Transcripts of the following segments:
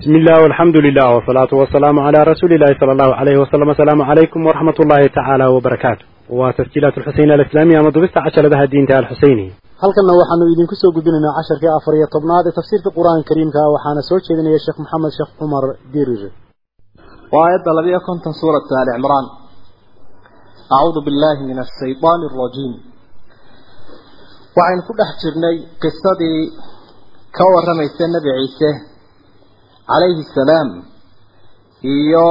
بسم الله والحمد لله والصلاة والسلام على رسول الله صلى الله عليه وسلم السلام عليكم ورحمة الله تعالى وبركاته وتسجيلات الحسين الإسلامية مضبست عشر لها الدين تعالى الحسيني halkanna waxaanu idinku soo gudbinaynaa casharkii afar iyo tobnaad ee tafsiirka qur-aanka kariimka waxaana soo jeedinaya sheekh maxamed sheekh cumar dirir waa aayadda labiyo konton suuratu ali cimraan acuudu billahi min ashaydaani alrajiim waxaynu ku dhex jirnay qisadii ka warramaysa nebi ciise calayhi salaam iyo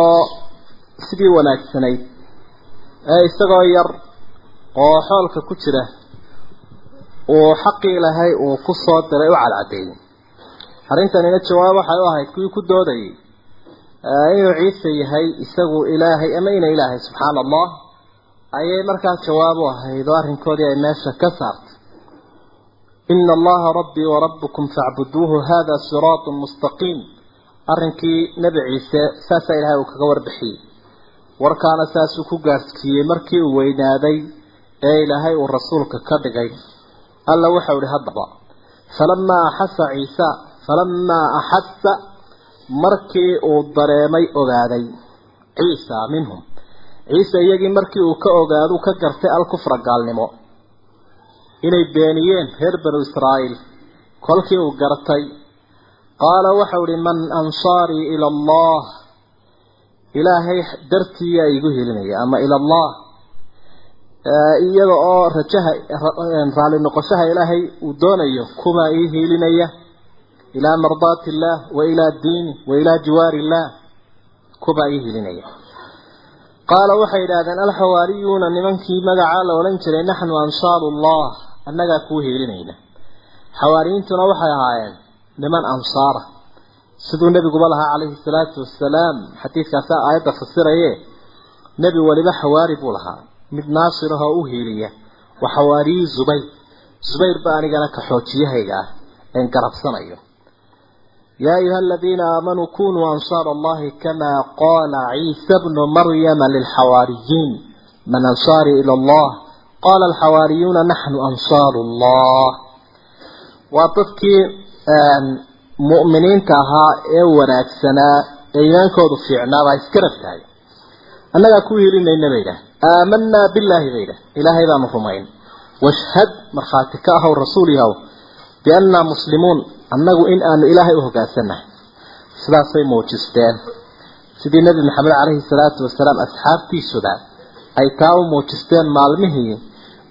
sidii wanaagsanayd ee isagoo yar oo xoolka ku jira uu xaqii ilaahay uu ku soo diray u cadcadeeyey. Arrintanina jawaab waxay u ahayd kuwii ku doodayay inuu ciise yahay isagu ilaahay ama ina ilaahay subxaana allah ayay markaa jawaab u ahayd oo arrinkoodii ay meesha ka saartay. Ina allaha rabbii warabbukum facbuduuhu hada siraatun mustaqiim arrinkii nebi ciise saasaa ilaahay uu kaga warbixiyey. Warkaana saasuu ku gaarsiiyey markii uu weynaaday ee ilaahay uu rasuulka ka dhigay. Alla waxau ihi haddaba falamaa axasa ciisa falamaa axasa markii uu dareemay ogaaday. Ciisa minhum. Ciise iyagii markii uu ka ogaadu ka gartay alkufra gaalnimo. Inay beeniyeen reer banu israa'iil. Kolkii uu gartay qaala waxau ihi man ansaarii ila allah. Ilaahay dartiiyaa igu helinaya ama ila allah. Iyada oo rajaha raali noqoshaha ilaahay uu doonayo kuma ii hiilinaya ilaa mardaati illaah wa ilaa diini wa ilaa jiwaari illaah kuma ii hiilinaya qaala waxay idhaahdeen alxawaariyuuna nimankii magacaa la odhan jiray naxnu ansaaru allah annagaa kuu hiilinayna xawaariyiintuna waxay ahaayeen niman ansaara siduu nebiguba lahaa calayhi salaatu wasalaam xadiidkaasa aayadda fasiraye nebi waliba xawaari buu lahaa. Mid naasir ahoo u hiiliya wa xawaariyi zubayr. Zubayr ba anigana ka xoojiyahayga ah een garabsanayo. Ayuha aladiina aamanuu kunuu ansaara allahi kamaa qaala ciisa bnu maryama lilxawaariyiin man ansaarii ila allah qaala alxawaariyuuna naxnu ansaaru allah waa dadkii mu'miniinta ahaa ee wanaagsanaa ee iimaankoodu fiicnaabaa iska rabtahay annagaa ku hiilinayna bay idhaah aamanaa billaahi bay idhaah ilaahay baanu rumayn. Washhad markhaati ka ahow rasuul yahow biannaa muslimuun annagu in aanu ilaahay u hoggaansannahay sidaasay muujisteen. Sidii nebi maxamed calayhi salaatu wasalaam asxaabtiisuba ay taa u muujisteen maalmihii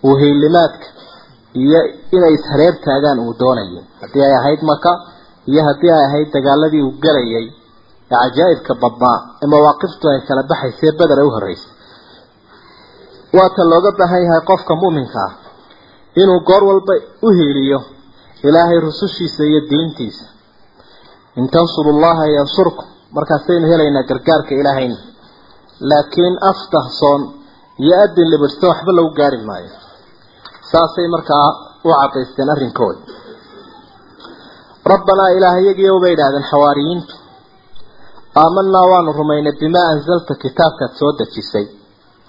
uu hiilimaadka iyo inay ishareer taagaan uu doonayay haddii ay ahayd maka iyo haddii ay ahayd dagaaladii uu galayay ee cajaa'ibka badnaa ee mawaaqiftu ay kala baxaysee beder ay u horreysay. Waata looga baahan yahay qofka mu'minka ah inuu goor walba u hiiliyo ilaahay rusushiisa iyo diintiisa. In tansuru llaha yansurkum markaasaynu helaynaa gargaarka ilaahayna laakiin aftahsoon iyo adin libirhsan waxba lagu gaari maayo saasay markaa u cadaysteen arrinkooda. Rabbanaa ilaahyagiiyow bay idhahdeen xawaariyiintu aamanaa waanu rumaynay bimaa anzalta kitaabkaad soo dejisay.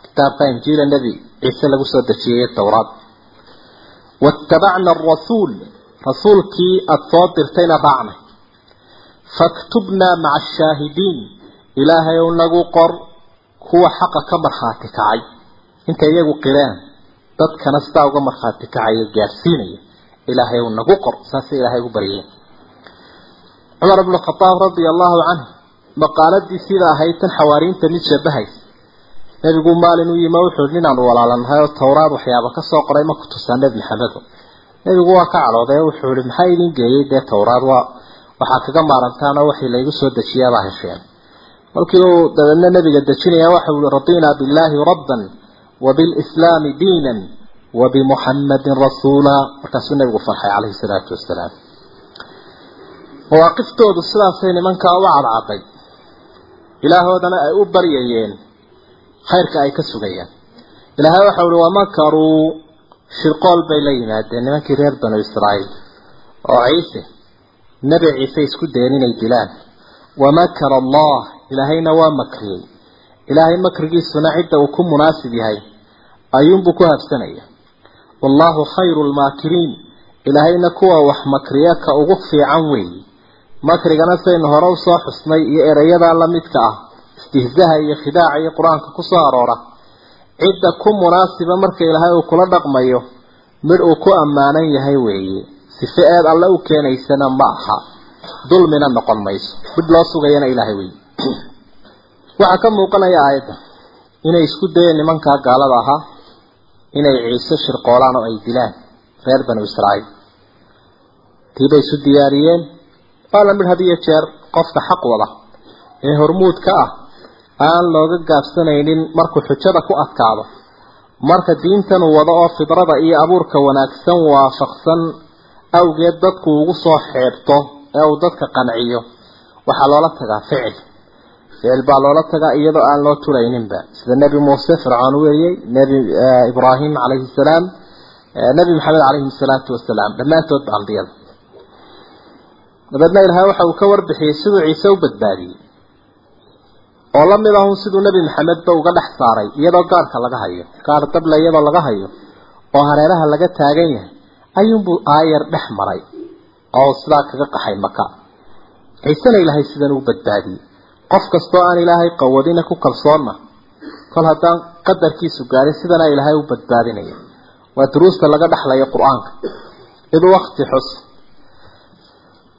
Kitaabka injiila nebi ciise lagu soo dejiyey towraad waattabacna arasuul rasuulkii aada soo dirtayna raacnay faktubnaa maca ashaahidiin ilaahay ou nagu qor kuwa xaqa ka markhaati kacay. Intay iyagu qireen dadkana sidaa uga markhaati kacaya gaadhsiinaya ilaahay ou nagu qor saasay ilaahay ugu baryeen cumar bnu khadaab radia allahu canhu maqaaladii sida ahayd tan xawaariinta mid shabahaysa nebigu maalin u yima wuxuu hi ninaanu walaalanahay oo towraad waxyaaba ka soo qoray ma ku tusaa nebi maxamedo nebigu waa ka calooday wuxuu ihi maxaa idin geeyey dee towraad waa waxaa kaga maarantaanoo waxii laygu soo dejiyaabaa hesheen markii uu dabeedna nebiga dejinaya waxau ihi radinaa billaahi rabban wa bilislaami diinan wa bimuxammadin rasuula markaasuu nebigu farxay calayhi salaatu wasalaam mawaaqiftoodu sidaasay nimankaa u cadcaday ilaahoodana ay u baryayeen khayrka ay ka sugayaan ilaahay waxau uhi wamakaruu shirqool bay la yimaadeen nimankii reer banu israa'iil oo ciise nebi ciise isku dayen inay dilaan wamakara allah ilaahayna waa makriyey ilaahay wallaahu khayru lmaakiriin ilaahayna kuwa wax makriya ka ugu fiican weeye makrigana saynu hore u soo xusnay iyo ereyada la midka ah istihzaha iyo khidaaca iyo qur'aanka ku soo aroora. Cidda ku munaasiba marka ilaahay uu kula dhaqmayo mid uu ku ammaanan yahay weeye. Sife eed alle u keenaysana ma aha. Dulmina noqon mayso. Mid loo sugayana ilaahay wey waxaa ka muuqanaya aayadda. Inay isku dayeen nimankaa gaalada ahaa inay ciise shirqoolaan oo ay dilaan reer banu israa'iil. Tiibay isu diyaariyeen. Waa la mid had iyo jeer qofka xaq wada ee hormuud ka ah aan looga gaabsanaynin markuu xujada ku adkaado. Marka diintan uu wado oo fidrada iyo abuurka wanaagsan waafaqsan awgeed dadku ugu soo xeebto ee uu dadka qanciyo. Waxaa loola tagaa ficil ficil baa loola tagaa iyadoo aan loo tulayninba sida nebi muuse fircoon u weriyey nebi ibraahim calayhi salaam nebi maxamed calayhi salaatu wasalaam. Dhammaantood ba ambiyada dabeedna ilaahay waxa uu ka warbixiyey siduu ciise u badbaadiyey. Oo la mid ahun siduu nebi maxamedba uga dhex saaray iyadoo gaarhka laga hayo gaar dable iyadoo laga hayo oo hareeraha laga taagan yahay ayuunbuu aayar dhex maray. Oo sidaa kaga qaxay maka ciisena ilaahay sidan u badbaadiyey qof kastoo aan ilaahay qawadina ku kalsoonna kol haddaan qadarkiisu gaarin sidana ilaahay u badbaadinaya. Waa duruusta laga dhexlaya qur'aanka. Id wakti xus.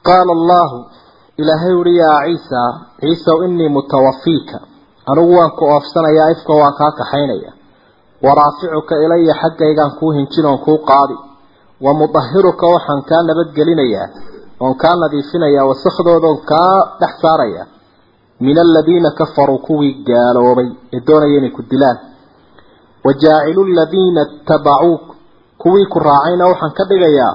Qaala allahu ilaahay uhi yaa ciisa ciisaw inii mutawafiika. Anigu waan ku oofsanayaa ifka waan kaa kaxaynaya. Waraaficuka ilaya xaggaygaan kuu hinjin oon kuu qaadi. Wa mudahiruka waxaan kaa nabadgelinayaa oon kaa nadiifinayaa wasakhdoodaon kaa dhex saaraya min aladiina kafaruu kuwii gaaloobay ee doonaya inay ku dilaan wa jaacilu ladiina ittabacuuk kuwii ku raacayna waxaan ka dhigayaa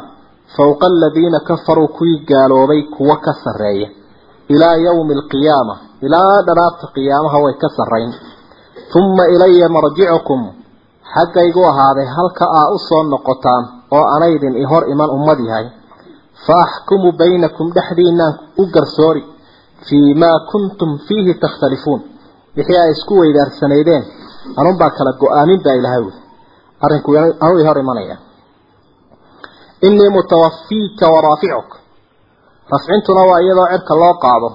fowqa aladiina kafaruu kuwii gaaloobay kuwa ka sarreeya ilaa yowmi alqiyaama ilaa dhanaabta qiyaamaha way ka sarrayn humma ilaya marjicukum xaggaygu ahaaday halka aa u soo noqotaan oo anaydin i hor iman ummad yahay fa axkumu baynakum dhexdiinaan u garsoori fii maa kuntum fiihi takhtalifuun wixii ay isku weydaarsanaydeen anunbaa kala go'aamin baa ilahay wy arrinku anuu hor imanaya inii mutawafiika waraaficuk rafcintuna waa iyadoo cirka loo qaado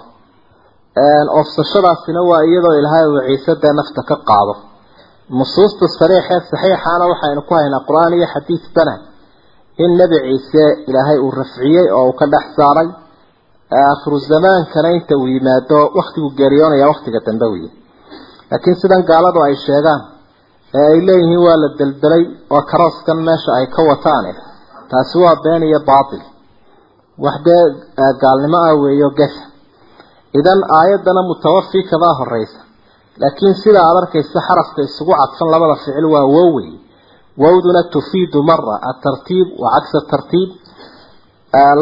oofsashadaasina waa iyadoo ilaahay uu ciise dee nafta ka qaado nusuusta sariixee saxiixaana waxaynu ku haynaa qur'aan iyo xadiidbana in nebi ciise ilaahay uu rafciyey oo uu ka dhex saaray aakhiru zamaankana inta uu yimaado waktigu geeriyoonaya waktiga dambe wiye laakiin sidan gaaladu ay sheegaan ee ay leeyihiin waa la deldelay oo karooskan meesha ay ka wataane taasi waa been iyo baatil. Wax dee gaalnimo ah weeyo gasha idan aayaddana mutawafi kabaa horeysa laakiin sida aad arkaysa xarafka isugu cadfan labada ficil waa wow wowduna tufiidu mara atartiib wa cagsa tartiib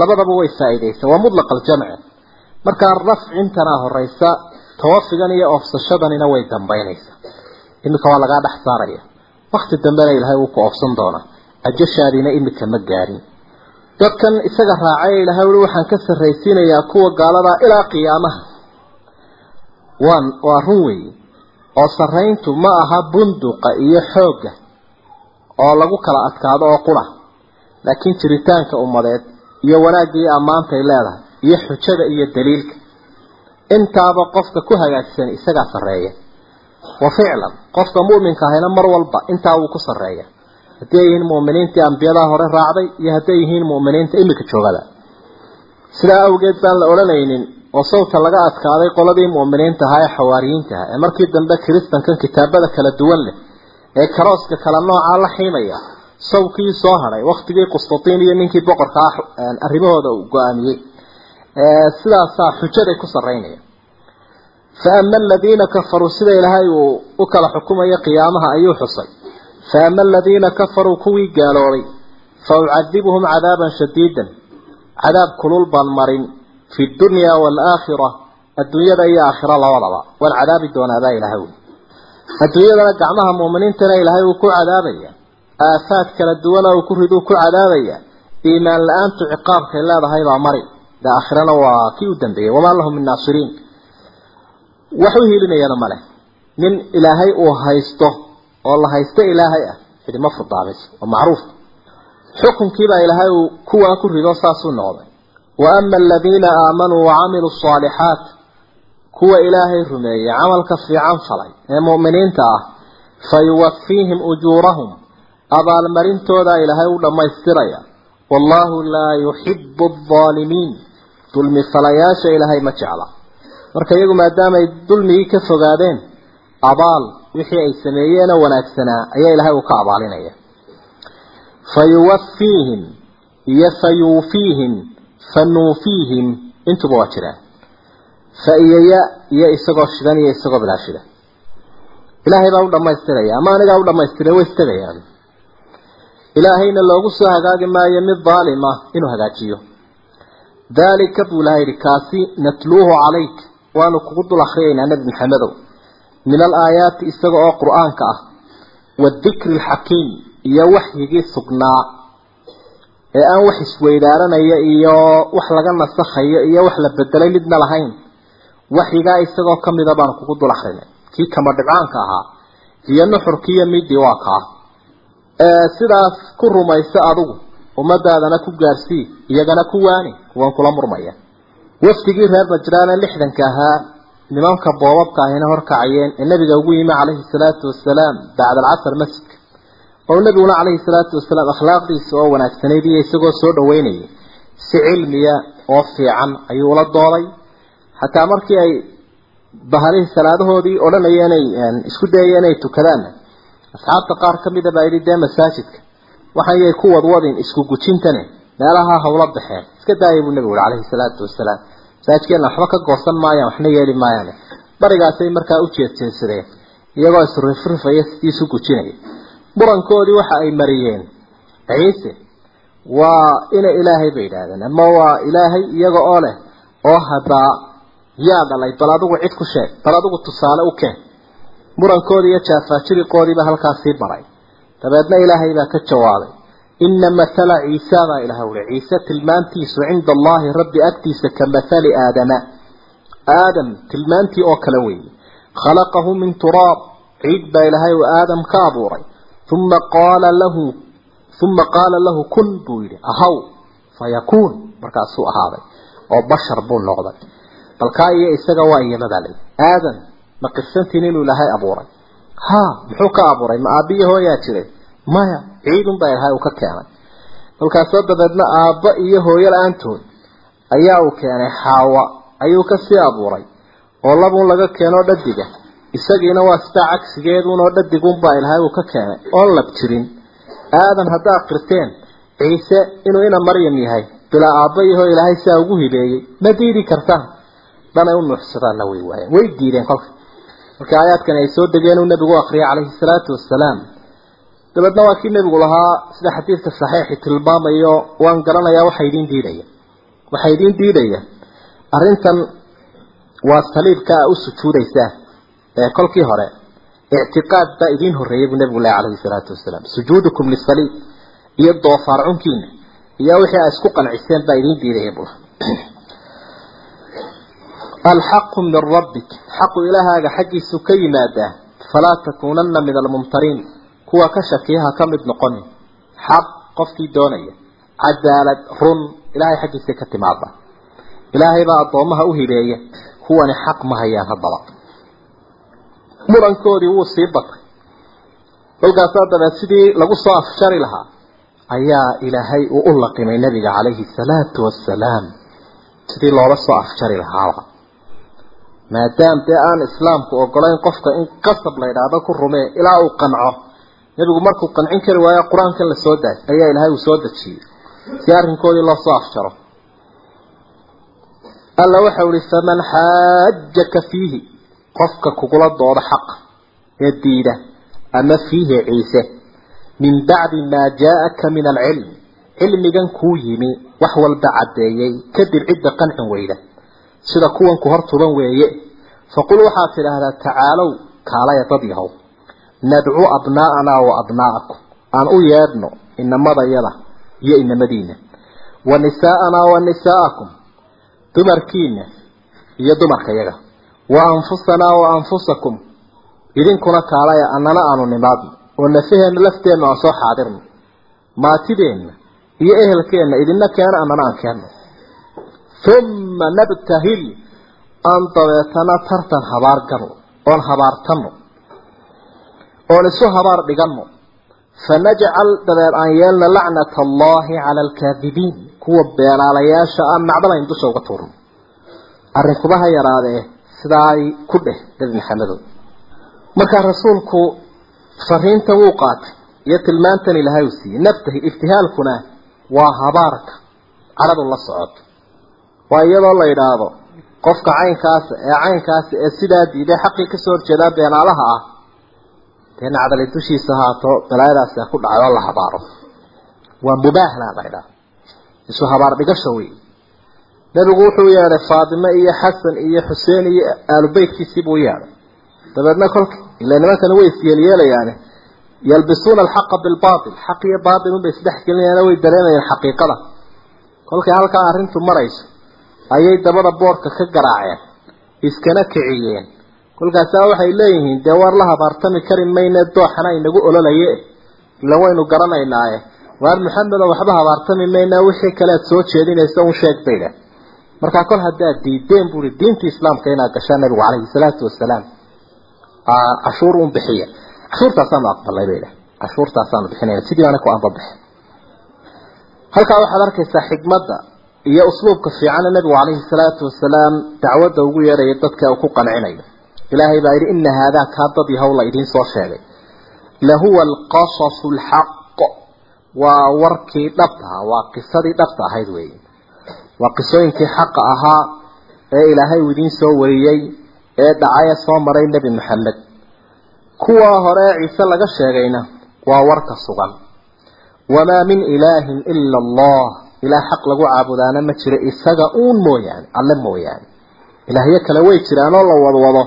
labadaba way faa'iideysa waa mutlaq aljamci markaa rafcintana horeysa tawafigan iyo oofsashadanina way dambeynaysa imika waa lagaa dhex saaraya. Wakti dambena ilaahay wuu ku oofsan doonaa. Ajashaadiina imika ma gaarin. Dadkan isaga raacay ilaahay uli waxaan ka sarraysiinayaa kuwa gaaladaa ilaa qiyaamaha. Waan waa run weeye oo sarrayntu ma aha bunduqa iyo xoogga oo lagu kala adkaado oo qura. Laakiin jiritaanka ummadeed iyo wanaagga iyo ammaantay leedahay iyo xujada iyo daliilka. Intaaba qofka ku hagaagsan isagaa sarreeya. Wa ficlan qofka mu'minka ahayna mar walba intaa wuu ku sarreeya. Haddii ay yihiin mu'miniintii ambiyadaha hore raacday iyo hadday yihiin mu'miniinta imika joogada. Sidaa awgeed baan la odhanaynin oo sawta laga adkaaday qoladii mu'miniinta ahaa ee xawaariyiinta aha ee markii dambe kiristankan kitaabada kala duwan leh ee karooska kala noocaa la xiimaya sawkii soo hadhay waktigii qustatiin iyo ninkii boqorka ah arrimahooda uu go'aamiyey. Sidaasaa xujaday ku sarraynaya fa ama aladiina kafaruu sida ilaahay uu u kala xukumayo qiyaamaha ayuu xusay. Fa ama aladiina kafaruu kuwii gaaloobay fa ucadibuhum cadaaban shadiidan. Cadaab kulul baan marin fi dunya waalaakhira adduunyada iyo aakhira labadaba. Waan cadaabi doonaabaa ilaahay. Wy adduunyadana gacmaha muuminiintana ilaahay uu ku cadaabaya aafaad kala duwana uu ku riduu ku cadaabaya iimaan la'aantu ciqaabkay leedahay baa mari. De aakhirana waa kii u dambeeyey. Wamaa lahum min naasiriin. Wax u hiilinayana male nin ilaahay uu haysto oo la haysto ilaahay ah cidima furdaamayso oo macruuf. Xukunkiibaa ilaahay uu kuwaa ku rido saasuu noqday. Wa ama aladiina aamanuu wacamiluu asaalixaat kuwa ilaahay rumeeyey camalka fiican falay ee mu'miniinta ah fayuwafiihim ujuurahum abaalmarintoodaa ilaahay u dhammaystiraya. Wallaahu laa yuxibu aldaalimiin dulmi falayaasha ilaahay ma jecla. Marka iyagu maadaamaay dulmigii ka fogaadeen abaal wixii ay sameeyeenoo wanaagsanaa ayaa ilaahay uu ka abaalinaya. Fayuwafiihim iyo fayuufiihim fanuufiihim intuba waa jiraan. Fa-iyaya iyo isagoo shidan iyo isagoo bilaa shida ilaahay baa u dhammaystiraya. Ama anigaa u dhammaystiray way istagayaan ilaahayna loogu soo hagaagi maayo mid daalim ah inuu hagaajiyo. Daalika buu ilahay yidhi kaasi natluuhu calayk waanu kugu dul akhriyaynaa nebi maxamedow min alaayaati isaga oo qur'aanka ah waadikri alxakiim iyo waxyigii sugnaa. Ee aan wax isweydaaranaya iyo wax laga nasakhayo iyo wax la bedelay midna lahayn waxyigaa isagoo ka mida baanu kugu dul akrinay kii kama dhibcaanka ahaa iyo nuxurkiiyo midii waa kaa sidaas ku rumayso adigu ummadaadana ku gaarsii iyagana ku waani kuwan kula murmaya. Wafdigii reer najraana lixdanka ahaa nimanka boobabka ahina horkacayeen ee nabiga ugu yimi calayhi salaatu wasalaam bacda alcasr masjidka. Oo nabiguna calayhi salaatu wasalaam akhlaaqdiisa oo wanaagsanayd iyo isagoo soo dhaweynayay si cilmiya oo fiican ayuu ula dooday xataa markii ay bahalihii salaadahoodii odhanayeen ay isku dayayeen inay tukadaan asxaabta qaar ka mida baa yidhi dee masaajidka waxayay ku wadwadin isku gujintane meelaha hawla baxeen iska daayay buu nabigu calayhi salaatu wasalaam masaajidkeena waxba ka goosan maayaan waxna yeeli maayaan barigaasay markaa u jeedjeedsadeen iyagoo isrifrifaya sidii isu gujinaya. Murankoodii waxa ay mariyeen ciise waa ina ilaahay bay yidhaahdeen ama waa ilaahay iyaga oo leh oo haddaa yaa dhalay bal adigu cid ku sheeg bal adigu tusaale u keen murankoodii iyo jaafaajiriqoodiiba halkaasii maray. Dabeedna ilaahay baa ka jawaabay ina mathala ciisa baa ilaah uli ciise tilmaantiisu cinda allahi rabbi agtiisa ka mathali aadama. Aadam tilmaantii oo kale weeye. Khalaqahu min turaab. Ciid baa ilaahay uu aadam ka abuuray. Uma qaala lahu uma qaala lahu kun buu yidhi. Ahaw fayakuun markaasuu ahaaday. Oo bashar buu noqday. Balkaa iyo isaga waa iyamadaa lay aadam ma qirsantiin inuu ilaahay abuuray? Ha muxuu ka abuuray? Ma aabbiyo hooyaa jiray? Maya ciidun baa ilahay uu ka keenay. Markaasoo dabeedna aabba iyo hooyo la'aantood ayaa uu keenay xaawa ayuu ka sii abuuray. Oo labuun laga keenoo dhadiga isagiina waa sidaa cagsigeedunoo dhadigunbaa ilahay uu ka keenay oon lab jirin. Aadan haddaad qirteen ciise inuu ina maryam yahay bilaa aabba iyo hoo ilaahay sidaa ugu hibeeyey. Ma diidi kartaan? Dhanay u nuuxsadaanna way waayeen way diideen kolka marka aayaadkan ay soo degeen uu nabigu akriyay calayhi salaatu wasalaam dabeedna waa kii nabigu lahaa sida xadiidka saxiixi tilmaamayo waan garanayaa waxa idiin diidaya. Waxa idiin diidaya. Arrintan waa saliibka u sujuudaysaan ee kolkii hore. Ictiqaad baa idiin horreeyay buu nabigu leh calayhi salaatu wasalaam sujuudukum lisaliib iyo doofaar cunkiina iyo wixii ay isku qanciseen baa idiin diidaya bula alxaqu min rabbik xaqu ilahaaga xaggiisu ka yimaadaa falaa takuunanna min almumtariin kuwa ka shakiyaha ka mid noqonin xaq qofkii doonaya cadaalad run ilaahay xaggiisa ka timaada ilaahay baa addoomaha u hibeeya kuwani xaq ma hayaan haddaba. Murankoodii wuu sii batay. Kolkaasaa dabeed sidii lagu soo afshari lahaa. Ayaa ilaahay uu u laqimay nabiga calayhi salaatu wasalaam sidii loola soo afjari lahaaba maadaam dee aan islaamku ogolayn qofka in qasab la yidhaahdo ku rumee ilaa uu qanco. Nebigu markuu qancin kari waayo qur'aankan la soo ayaa ilaahay uu soo dejiyey. Si arrinkoodii loo soo afjaro alla waxau ihi faman xaajaka fiihi qofka kugula dooda xaqa ee diida ama fiihi ciise. Min bacdi maa jaa-aka min alcilm cilmigan kuu yimi wax walba caddeeyey kadib cidda qancin weyda sida kuwan ku hor tuban weeye. Faqul waxaad tidhaahdaa tacaalow kaalaya dad yahow. Nadcu abnaa'anaa wa abnaa'akum aan u yeedhno inamadayada iyo inamadiina wa nisaa'anaa wa nisaa'akum dumarkiina iyo dumarkayaga wa anfusanaa wa anfusakum. Idinkuna kaalaya annana aanu nimaadno. Oo nafaheenna lafteenna aan soo xaadirno. Maatideenna iyo ehelkeenna idinna keena annana aan keenno uma nabtahil aan dabeetana tartan habaar galo oon habaartano oon isu habaar dhiganno fanajcal dabeed aan yeelna lacnata allahi cala alkaadibiin kuwa beenaalayaasha ah nacdalayn dusha uga tuurno arrinkuba ha yaraadee sidaay ku dheh nebi maxamedow markaa rasuulku fariintan wuu qaatay iyo tilmaantan ilahay uu siiyey naftahil iftihaalkuna waa habaarka cadhadu la socoto waa iyadoo la yidhaahdo qofka caynkaas ee caynkaas ee sidaa diiday xaqii ka soo horjeedaa beenaalaha ah dee nacdali dushiisa haato balaayadaasi ku dhacay oo la habaaro waa mubaahla la ydhaha isu habaar dhigasho wey nebigu wuxuu yeedhay faatime iyo xasan iyo xuseen iyo aalubeytkiisii buu yeedhay dabeedna kolka ila nimankani way isyeelyeelayaane yalbisuuna alxaqa bilbaatil. Xaq iyo baatil unbay isdhex gelinayaan way dareemayeen xaqiiqada. Kolkay halkaa arrintu marayso ayay dabada boorka ka garaaceen iskana kiciyeen. Kolkaasaa waxay leeyihiin dee waar la habaartami kari mayne dooxana inagu ololaye ila waynu garanaynaaye. Waar maxamedo waxba habaartami mayna wixii kale soo jeedinaysa un sheeg bayda markaa kol haddaad diideen buuri diinta islaamka inaad gashaan nabigu calayhi salaatu wasalaam cashuur un bixiya. Cashuurtaasaanu aqbalay bay dhah cashuurtaasaanu bixinayna sidii baana ku anbabaxen halkaa waxaad arkaysaa xikmadda iyo usluubka fiicana nabigu calayhi salaatu wasalaam dacwadda ugu yeedhaya dadka uu ku qancinayo. Ilaahay baa yidhi ina haadaa kaa dad yahow la idiin soo sheegay. Lahuwa alqasasu alxaq waa warkii dhabta ahaa waa qisadii dhabta ahayd weeye. Waa qisooyinkii xaqa ahaa ee ilaahay uu idiin soo wariyey ee dhacaya soo maray nebi maxamed kuwaa hore ee ciise laga sheegayna waa warka sugan. Wamaa min ilaahin ila allah ilaah xaq lagu caabudaana ma jiro isaga uun mooyaane alle mooyaane. Ilaahyo kale way jiraanoo la wadwado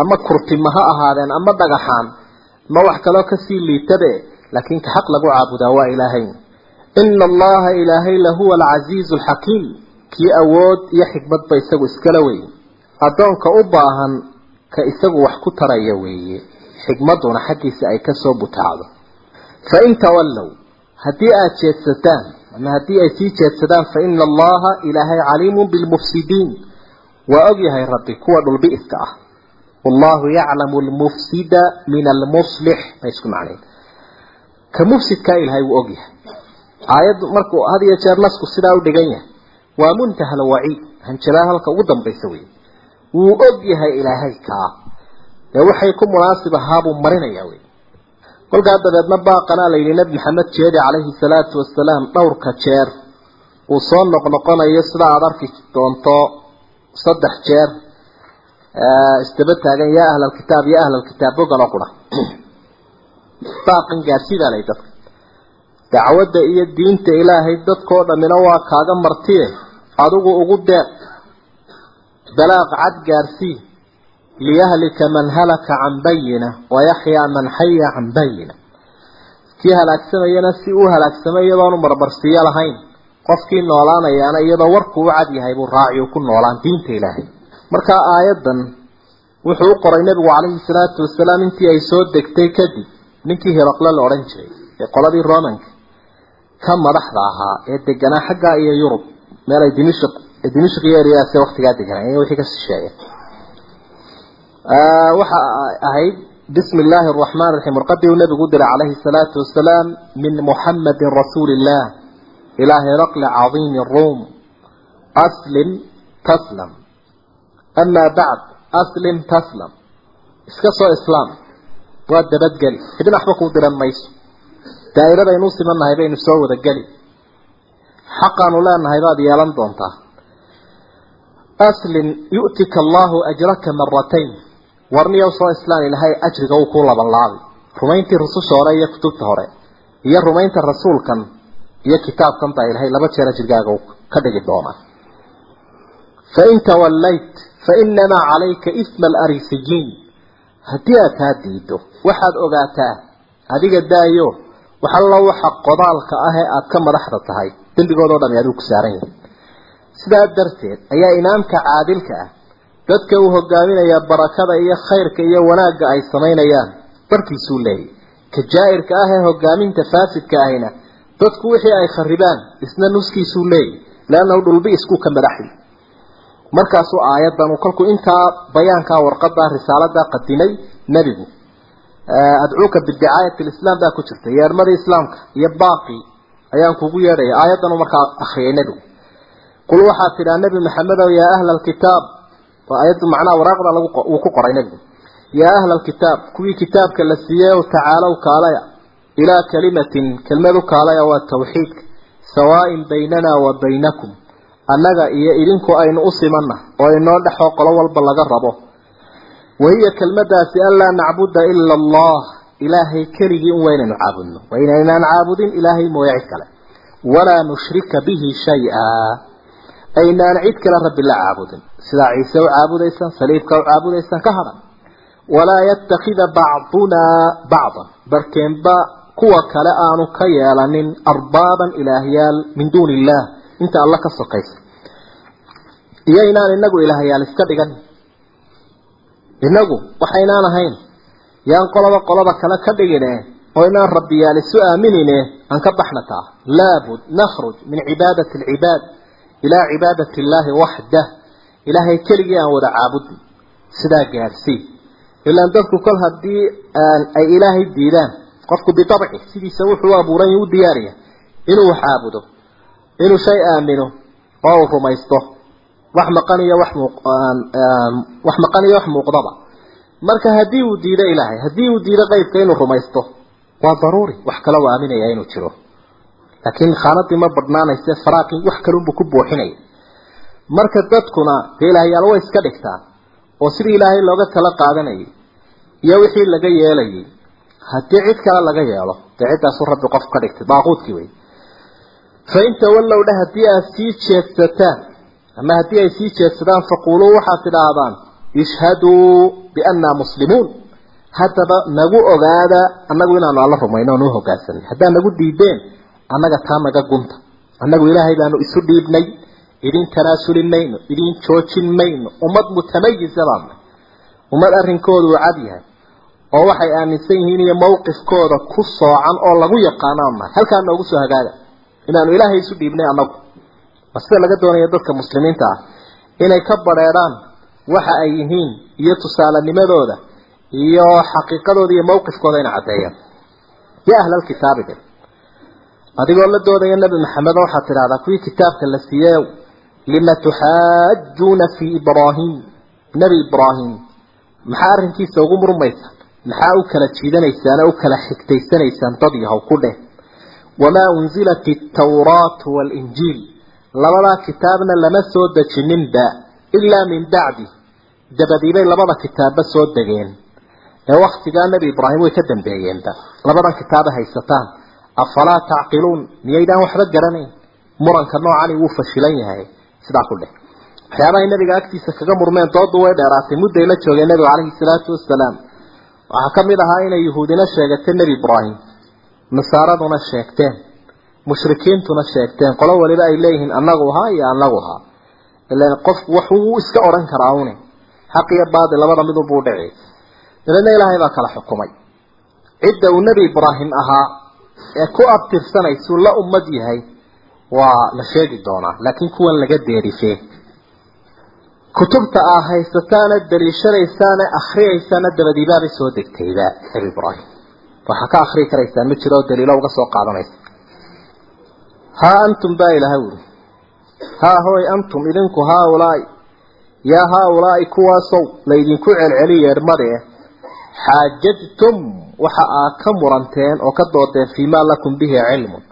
ama kurtima ha ahaadeen ama dhagaxaan ma wax kaloo ka sii liitabe laakiin ka xaq lagu caabudaa waa ilaahay. Ina allaha ilaahay lahuwa alcasiizu alxakiim kii awood iyo xikmadba isagu iskala wey addoonka u baahan ka isagu wax ku taraya weeye. Xikmadduna xaggiisa ay ka soo butaacdo. Fain tawallow haddii aada jeedsataan ama haddii ay sii jeedsadaan fa ina allaha ilaahay caliimun bilmufsidiin. Waa ogyahay rabbi kuwa dhulbi'iska ah. Wallahu yaclamu almufsida min almuslix bay isku macnayn ka mufsidkaa ilaahay wuu ogyahay aayaddu markuu had iyo jeer nasku sidaa u dhigan yahay waa muntaha alwaciid hanjalaa halka ugu dambaysa wey wuu og yahay ilaahay kaa. Ee waxay ku munaasib ahaabuu marinaya wey kolkaa dabeedna baaqanaa layidhi nebi maxamed jeedi calayhi salaatu wasalaam dhowrka jeer uu soo noqnoqonayo sidaa aada arki doonto saddex jeer. Isdaba taagan yaa ahla alkitaab yaa ahla alkitaab bogan oo qura. Baaqan gaarsiidaa lay dadka. Dacwadda iyo diinta ilaahay dadkoo dhammina waa kaaga martiye adigu ugu deeq. Balaaq cad gaarsii liyahlika man halaka can bayina wayaxyaa man xaya can bayina. Kii halaagsamayana si uu halaagsamay iyadoonu marmarsiiyo lahayn qofkii noolaanayaana iyadoo warkuu u cad yahay buu raaci uu ku noolaan diinta ilaahay. Marka aayaddan wuxuu u qoray nebigu calayhi salaatu wasalaam intii ay soo degtay kadib ninkii hiraqle la odhan jiray ee qoladii romanka ka madaxda ahaa ee deganaa xaggaa iyo yurub meel ay dimishq dimishq iyo eryaase waktigaa deganaa wixii ka shisheeya waxa ahayd bismi illaahi araxmaan raxiim warqadii uu nebigu u diray calayhi salaatu wasalaam min muxamadin rasuuli illah ilaa hiraqli cadiimi ruum aslim taslam. Amaa bacd aslim taslam. Iska soo islaam. Waa dabadgeli cidin waxba kuu diran mayso. Daa'iradaynuu simannahay baynu soo wada geli xaqaanu leenahay baad yeelan doontaa. Aslim yu'tika allaahu ajraka maratayn warniyow soo islaan ilahay ajriga uu ku laban laabay rumayntii rususha hore iyo kutubta hore iyo rumaynta rasuulkan iyo kitaabkan baa ilahay laba jeer ajrigaaga ka dhigi doonaa fain tawallayt fainamaa calayka isma alariisiyiin haddii aad taa diido waxaad ogaataa adiga daayo waxallo waxa qodaalka ah ee aad ka madaxda tahay. Dembigoodao dhami adigu ku saaran yahay. Sidaa darteed ayaa imaamka caadilka ah dadka uu hogaaminayaa barakada iyo khayrka iyo wanaagga ay samaynayaan. Barkiisuu leeyay ka jaa'irka ah ee hogaaminta faasidka ahina dadku wixii ay kharibaan isna nuskiisuu leeyay leannahu dhulbi isku ka madaxi. Markaasuu aayadan uu kolkuu intaa bayaankaa warqadaa risaaladaa qadimay nebigu adcuuka bidicaayati lislaam baa ku jirta yeedhmadii islaamka iyo baaqi ayaan kugu yeedhaya aayadan uu markaa akriyay nebigu. Qul waxaad tidhaa nebi maxamedow yaa ahla alkitaab waa aayaddu macnaha waraaqda uu ku qoray nebigu yaa ahla alkitaab kuwii kitaabka la siiyey ow tacaalow kaalaya ilaa kalimatin kelmadu kaalaya waa tawxiidka sawaain baynana wa baynakum. Annaga iyo idinku aynu u simanna oo inoo dhexoo qolo walba laga rabo. Wahiya kelmadaasi anlaa nacbuda ila allah ilaahay keligii un waynaynu caabudno. Waa inaynaan caabudin ilaahay mooye cid kale. Walaa nushrika bihi shay-a aynaan cid kale rabbi la caabudin. Sidaa ciise u caabudaysaan saliibka u caabudaysaan ka hadhan. Walaa yatakida bacdunaa bacdan. Barkeenba kuwa kale aanu ka yeelanin arbaaban ilaahyaal min duuni illaah inta alla ka sokaysa. Iyo inaan inagu ilaahyaal iska dhigan. Inagu waxaynaan ahayn. Yaan qoloba qoloba kale ka dhigine oo inaan rabbiyaal isu aaminine aan ka baxna taa. Laabud nakhruj min cibaadati alcibaad ilaa cibaadati illaahi waxdah ilaahay keligii aan wada caabudin. Sidaa gaadhsii ilaan dadku kol haddii ay ilaahay diidaan qofku bitabci sidiisa wuxuu u abuuran u diyaariya inuu wax caabudo inuu shay aamino oo uu rumaysto wax maqan iyo wax wax maqan iyo wax muuqdaba. Marka haddii uu diido ilaahay haddii uu diido qeybka inuu rumaysto waa daruuri. Wax kale uu aaminaya inuu jiro laakiin khaanadii ma badhnaanayse faraaqii wax kalunbuu ku buuxinaya marka dadkuna dee ilaahyaal way iska dhigtaan oo sidii ilaahay looga tala qaadanayay iyo wixii laga yeelayay. Haddii cid kale laga yeelo dee ciddaasu rabbi qof ka dhigtay daaquudkii wey fa in tawallow haddii aad sii jeedsataan ama haddii ay sii jeedsadaan faquuluu waxaad tidhaahdaan ishhaduu biannaa muslimuun. Haddaba nagu ogaada annagu inaanu alla rumayno oonu uhogaansanay haddaad nagu diideen annaga taa naga gunta annagu ilaahay baanu isu dhiibnay idin tanaasuli mayno idin joojin mayno ummad mutamayisa baana ummad arrinkooda uu cad yahay oo waxay aaminsan yihiin iyo mawqifkooda ku soocan oo lagu yaqaanaan halkaa noogu soo hagaaga inaanu ilaahay isu dhiibnay annagu. Waa sida laga doonaya dadka muslimiinta ah inay ka badheedhaan waxa ay yihiin iyo tusaalenimadooda iyo xaqiiqadooda iyo mawqifkooda inay caddeeyaan. Ya ahlalkitaabi de adigoo la doodaya nebi maxamed waxaad tidhahdaa kuwii kitaabka la siiyey lima tuxaajuuna fii ibraahim nebi ibraahim maxaa arrinkiisa ugu murmaysaan maxaa u kala jiidanaysaan u kala xigtaysanaysaan dad yahow ku dheh? Wamaa unzilat altawraatu waalinjiil labadaa kitaabna lama soo dejininba ilaa min bacdi. Dabadiibay labada kitaabba soo degeen. Ee waktigaa nebi ibraahim way ka dambeeyeenba labadan kitaaba haysataan afalaa tacqiluun? Miyaydaan waxba garanayn? Muranka noocani wuu fashilan yahay. Sidaa ku dheh waxyaabahay nabiga agtiisa kaga murmeen doodu way dheeraatay mudday la joogeen nabiga calayhi salaatu wasalaam waxaa ka mid ahaa inay yuhuudina sheegatay nebi ibraahim. Nasaaraduna sheegteen. Mushrikiintuna sheegteen. Qolo waliba ay leeyihiin annagu ahaa iyo annagu ahaa ilan qofku waxuu iska odhan karaa une. Xaq iyo baadil labada midunbu udhici dabeedna ilaahay baa kala xukumay. Cidda uu nebi ibraahim ahaa ee ku abtirsanaysuu la ummad yahay waa la sheegi doonaa. Laakiin kuwan laga deerifee kutubta aa haysataana daliishanaysaana akriyaysaana dabadiibaabay soo degtayba nebi ibraahim. Waxaa ka akrii karaysaan ma jiro oo daliilo uga soo qaadanaysa. Haa antum baa ilaha wuri haa hooy antum idinku haaulaai yaa haaulaai kuwaasow laydinku celceli yeedhmade xaajadtum waxa aad ka muranteen oo ka doodeen fii maa lakum bihi cilmun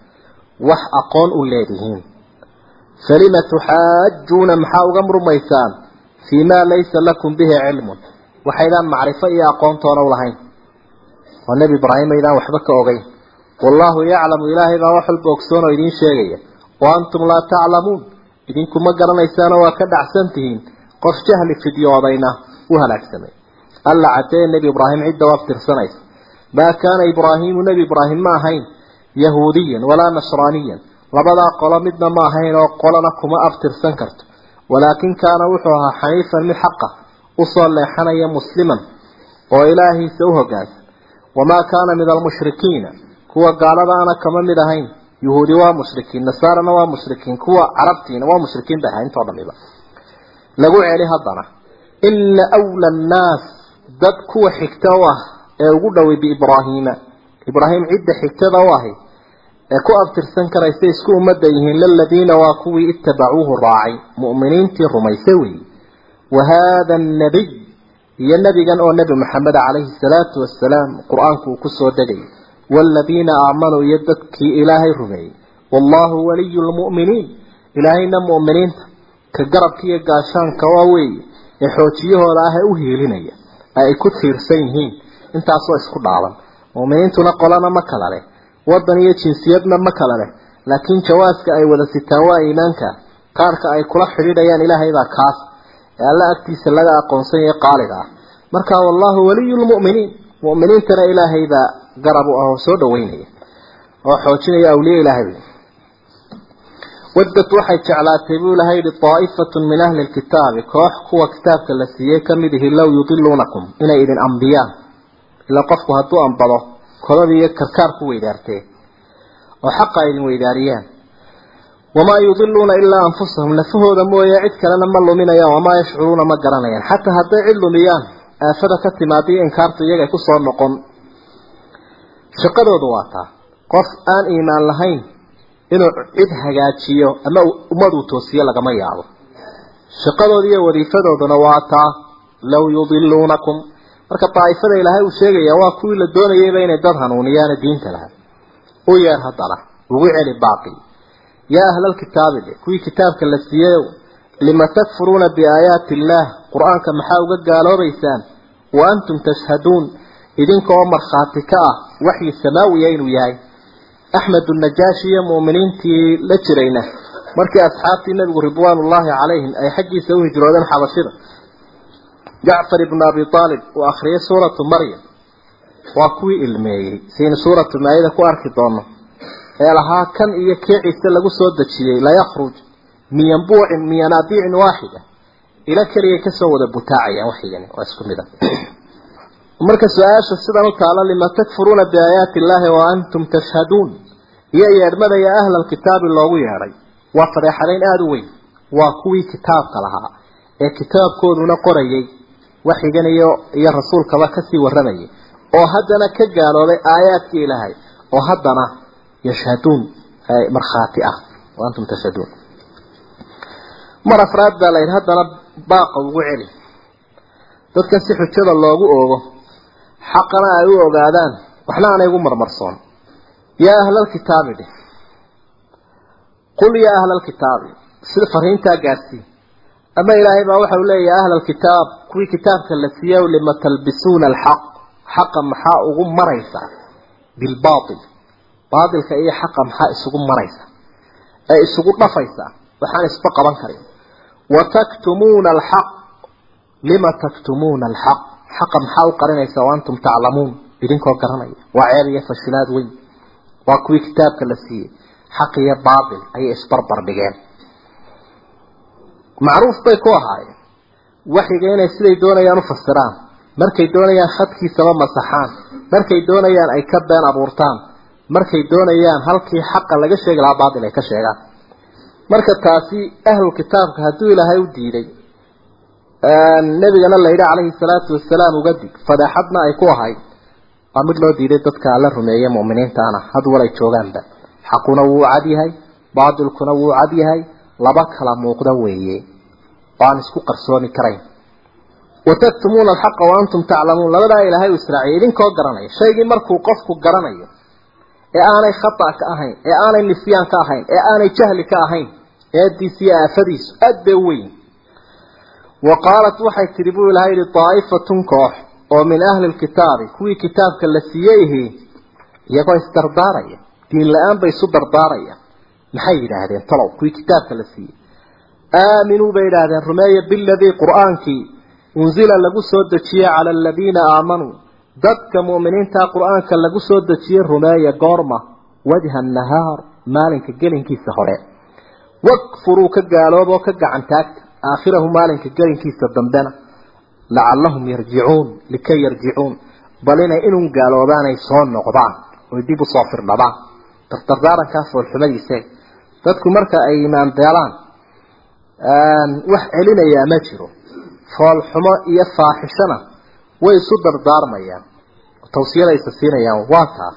wax aqoon u leedihiin. Falima tuxaajuuna maxaa uga murmaysaan? Fii maa laysa lakum bihi cilmun waxaydaan macrifo iyo aqoontoona u lahayn. Oo nebi ibraahim aydaan waxba ka ogeyn. Wallaahu yaclamu ilaahay baa wax walba ogsoon oo idiin sheegaya. Wa antum laa taclamuun. Idinkuma garanaysaanoo waa ka dhacsan tihiin. Qof jahli fidyoodayna u halaagsamay alla cadee nebi ibraahim cidda u abtirsanaysa maa kaana ibraahiimu nebi ibraahim ma ahayn? Yahuudiyan walaa nasraaniyan. Labadaa qolo midna ma ahayn oo qolona kuma abtirsan karto. Walaakin kaana wuxuu ahaa xaniifan mid xaqa u soo leexanaya musliman oo ilaahiisa u hogaansan wamaa kaana min almushrikiina kuwa gaaladaana kama mid ahayn. Yuhuudi waa mushrikiin nasaarana waa mushrikiin kuwa carabtiina waa mushrikiin bay ahaa intoo dhamiba lagu celi haddana ina wla annaas dad kuwa xigta u ah ee ugu dhoway biibraahiima ibraahim cidda xigtada u ahi ee ku abtirsan karaysa isku ummadda yihiin laladiina waa kuwii itabacuuhu raacay. Mu'miniintii rumaysay weeye wa haada annabiy iyo nebigan oo nebi maxamed calayhi salaatu wasalaam qur'aanku uu ku soo degay. Waaladiina aamanuu iyo dadkii ilaahay rumeeyey. Wallaahu waliyu lmu'miniin ilaahayna mu'miniinta ka garabka iyo gaashaanka waa weeye ee xoojiyahooda ah ee u hiilinaya ay ku tiirsan yihiin. Intaasoo isku dhaaban mu'miniintuna qolana ma kala leh. Waddan iyo jinsiyadna ma kala leh. Laakiin jawaaska ay wada sitaan waa iimaanka. Qaarka ay kula xidhiidhayaan ilaahaybaa kaas. Ee alla agtiisa laga aqoonsan yahay qaaliga ah. Marka wallahu waliyu lmu'miniin mu'miniintana ilaahaybaa garab u ah oo soo dhaweynaya oo xoojinaya awliye ilaahay wadad waxay jeclaatay buu ilahay yihi daa'ifatun min ahli lkitaabi koox kuwa kitaabka la siiyey ka mid ihi low yudiluunakum inay idin ambiyaan ilaa qofku hadduu ambado kodadii iyo karkaar ku weydaartee. Oo xaqa idin weydaariyaan. Wamaa yudiluuna ilaa anfusahum. Nafahooda mooye cid kalena ma luminayaan wamaa yashcuruuna ma garanayaan. Xataa hadday cid lumiyaan aafada ka timaadiyo inkaartu iyagay ku soo noqon. Shaqadoodu waa taa. Qof aan iimaan lahayn inuu cid hagaajiyo ama ummaduu toosiyo lagama yaabo. Shaqadooda iyo wadiifadooduna waa taa low yudiluunakum marka daa'ifada ilaahay uu sheegaya waa kuwii la doonayayba inay dad hanuuniyaana diinta lahaa. U yeer haddana ugu celi baaqi. Yaa ahlalkitaabi dhe kuwii kitaabka la siiyey lima takfuruuna biaayaati illaah qur'aanka maxaa uga gaaloobaysaan? Wa antum tashhaduun idinkaoo markhaati ka ah waxyi samaawiya inuu yahay axmed najaashi iyo mu'miniintii la jirayna markii asxaabtii nebigu ridwaanullaahi calayhim ay xaggiisa u hijroodeen xabashida jacfar ibnu abi aalib uu akhriyay suuratu maryam waa kuwii ilmeeyey saynu suuratu maayada ku arki doono ee lahaa kan iyo kii ciise lagu soo dejiyey layakhruj min yanbuucin min yanaadiicin waaxida ila keliya ka soo wada butaacayaan waxigani waa isku mid a marka su'aasha sidan u taala lima takfuruuna biaayaati illaahi wa antum tashhaduun? Iyo yeedhmada ya ahla alkitaabi loogu yeedhay. Waa fadeexadayn aada u weyn. Waa kuwii kitaabka lahaa. Ee kitaabkooduna qorayay waxigan iyo iyo rasuulkaba ka sii waramayay oo haddana ka gaaloobay aayaadkii ilaahay. Oo haddana yashhaduun markhaati ah. Wa tashhaduun. Mar afraad baa la yidhi haddana baaqa ugu celi. Dadkan si xujada loogu oogo xaqana ay u ogaadaan waxna aanay ugu marmarsoon. Yaa ahlalkitaabi dheh qul yaa ahlalkitaabi sida fariintaa gaarsii ama ilaahay baa waxa uu leeyahay ahlalkitaab kuwii kitaabka la siiyow lima talbisuuna alxaq. Xaqa maxaa ugu maraysa? Bilbaatil baatilka iyo xaqa maxaa isugu maraysa? Ee isugu dhafaysa? Waxaan isba qaban karin. Wataktumuuna alxaq. Lima taktumuuna alxaq xaqa maxaa u qarinaysa wa antum taclamuun? Idinkoo garanaya. Waa ceeb iyo fashilaad weyn. Waa kuwii kitaabka la siiyey. Xaq iyo baatil ayay isbarbar dhigeen. Macruuf bay ku ahaayeen. Waxiga inay siday doonayaan u fasiraan. Markay doonayaan khadkiisaba masaxaan. Markay doonayaan ay ka been abuurtaan. Markay doonayaan halkii xaqa laga sheegi lahaa baatil ay ka sheegaan. Marka taasi ahlu kitaabka hadduu ilaahay u diiday nabigana la yidhi calayhi salaatu wasalaam uga dig fadeexadna ay ku ahayd waa mid loo diiday dadka alla rumeeye mu'miniintaana had walay joogaanba. Xaquna wuu cad yahay baatilkuna wuu cad yahay laba kala muuqda weeye. Oo aan isku qarsoomi karayn. Wataktumuuna alxaqa wa antum taclamuun labadaa ilaahay uu israaciyay idinkoo garanaya shaygii markuu qofku garanayo ee aanay khata ka ahayn ee aanay nisyaan ka ahayn ee aanay jahli ka ahayn eediis iyo aafadiisu aad bay weyn wa qaalat waxay tidhi buu ilahay yihi daa'ifatun koox oo min ahli lkitaabi kuwii kitaabka la siiyeyhi iyagoo isdardaaraya diin la'aan bay isu dardaarayaan maxay yidhaahdeen? Talow kuwii kitaabka la siiyey. Aaminuu bay yidhaahdeen rumeeya biladii qur'aankii. Unzila lagu soo dejiyey cala aladiina aamanuu. Dadka mu'miniintaa qur'aanka lagu soo dejiyey rumeeya goorma aakhirahu maalinka gelinkiisa dambena lacallahum yarjicuun likay yarjicuun bal inay inun gaaloobaanay soo noqdaan oy dib u soo firdhabaan dardardaarankaa foolxumadiise dadku marka ay imaan wax celinayaa ma jiro. Foolxumo iyo faaxishona way isu dardaarmayaan. Tawsiyada isa siinayaan waa taas.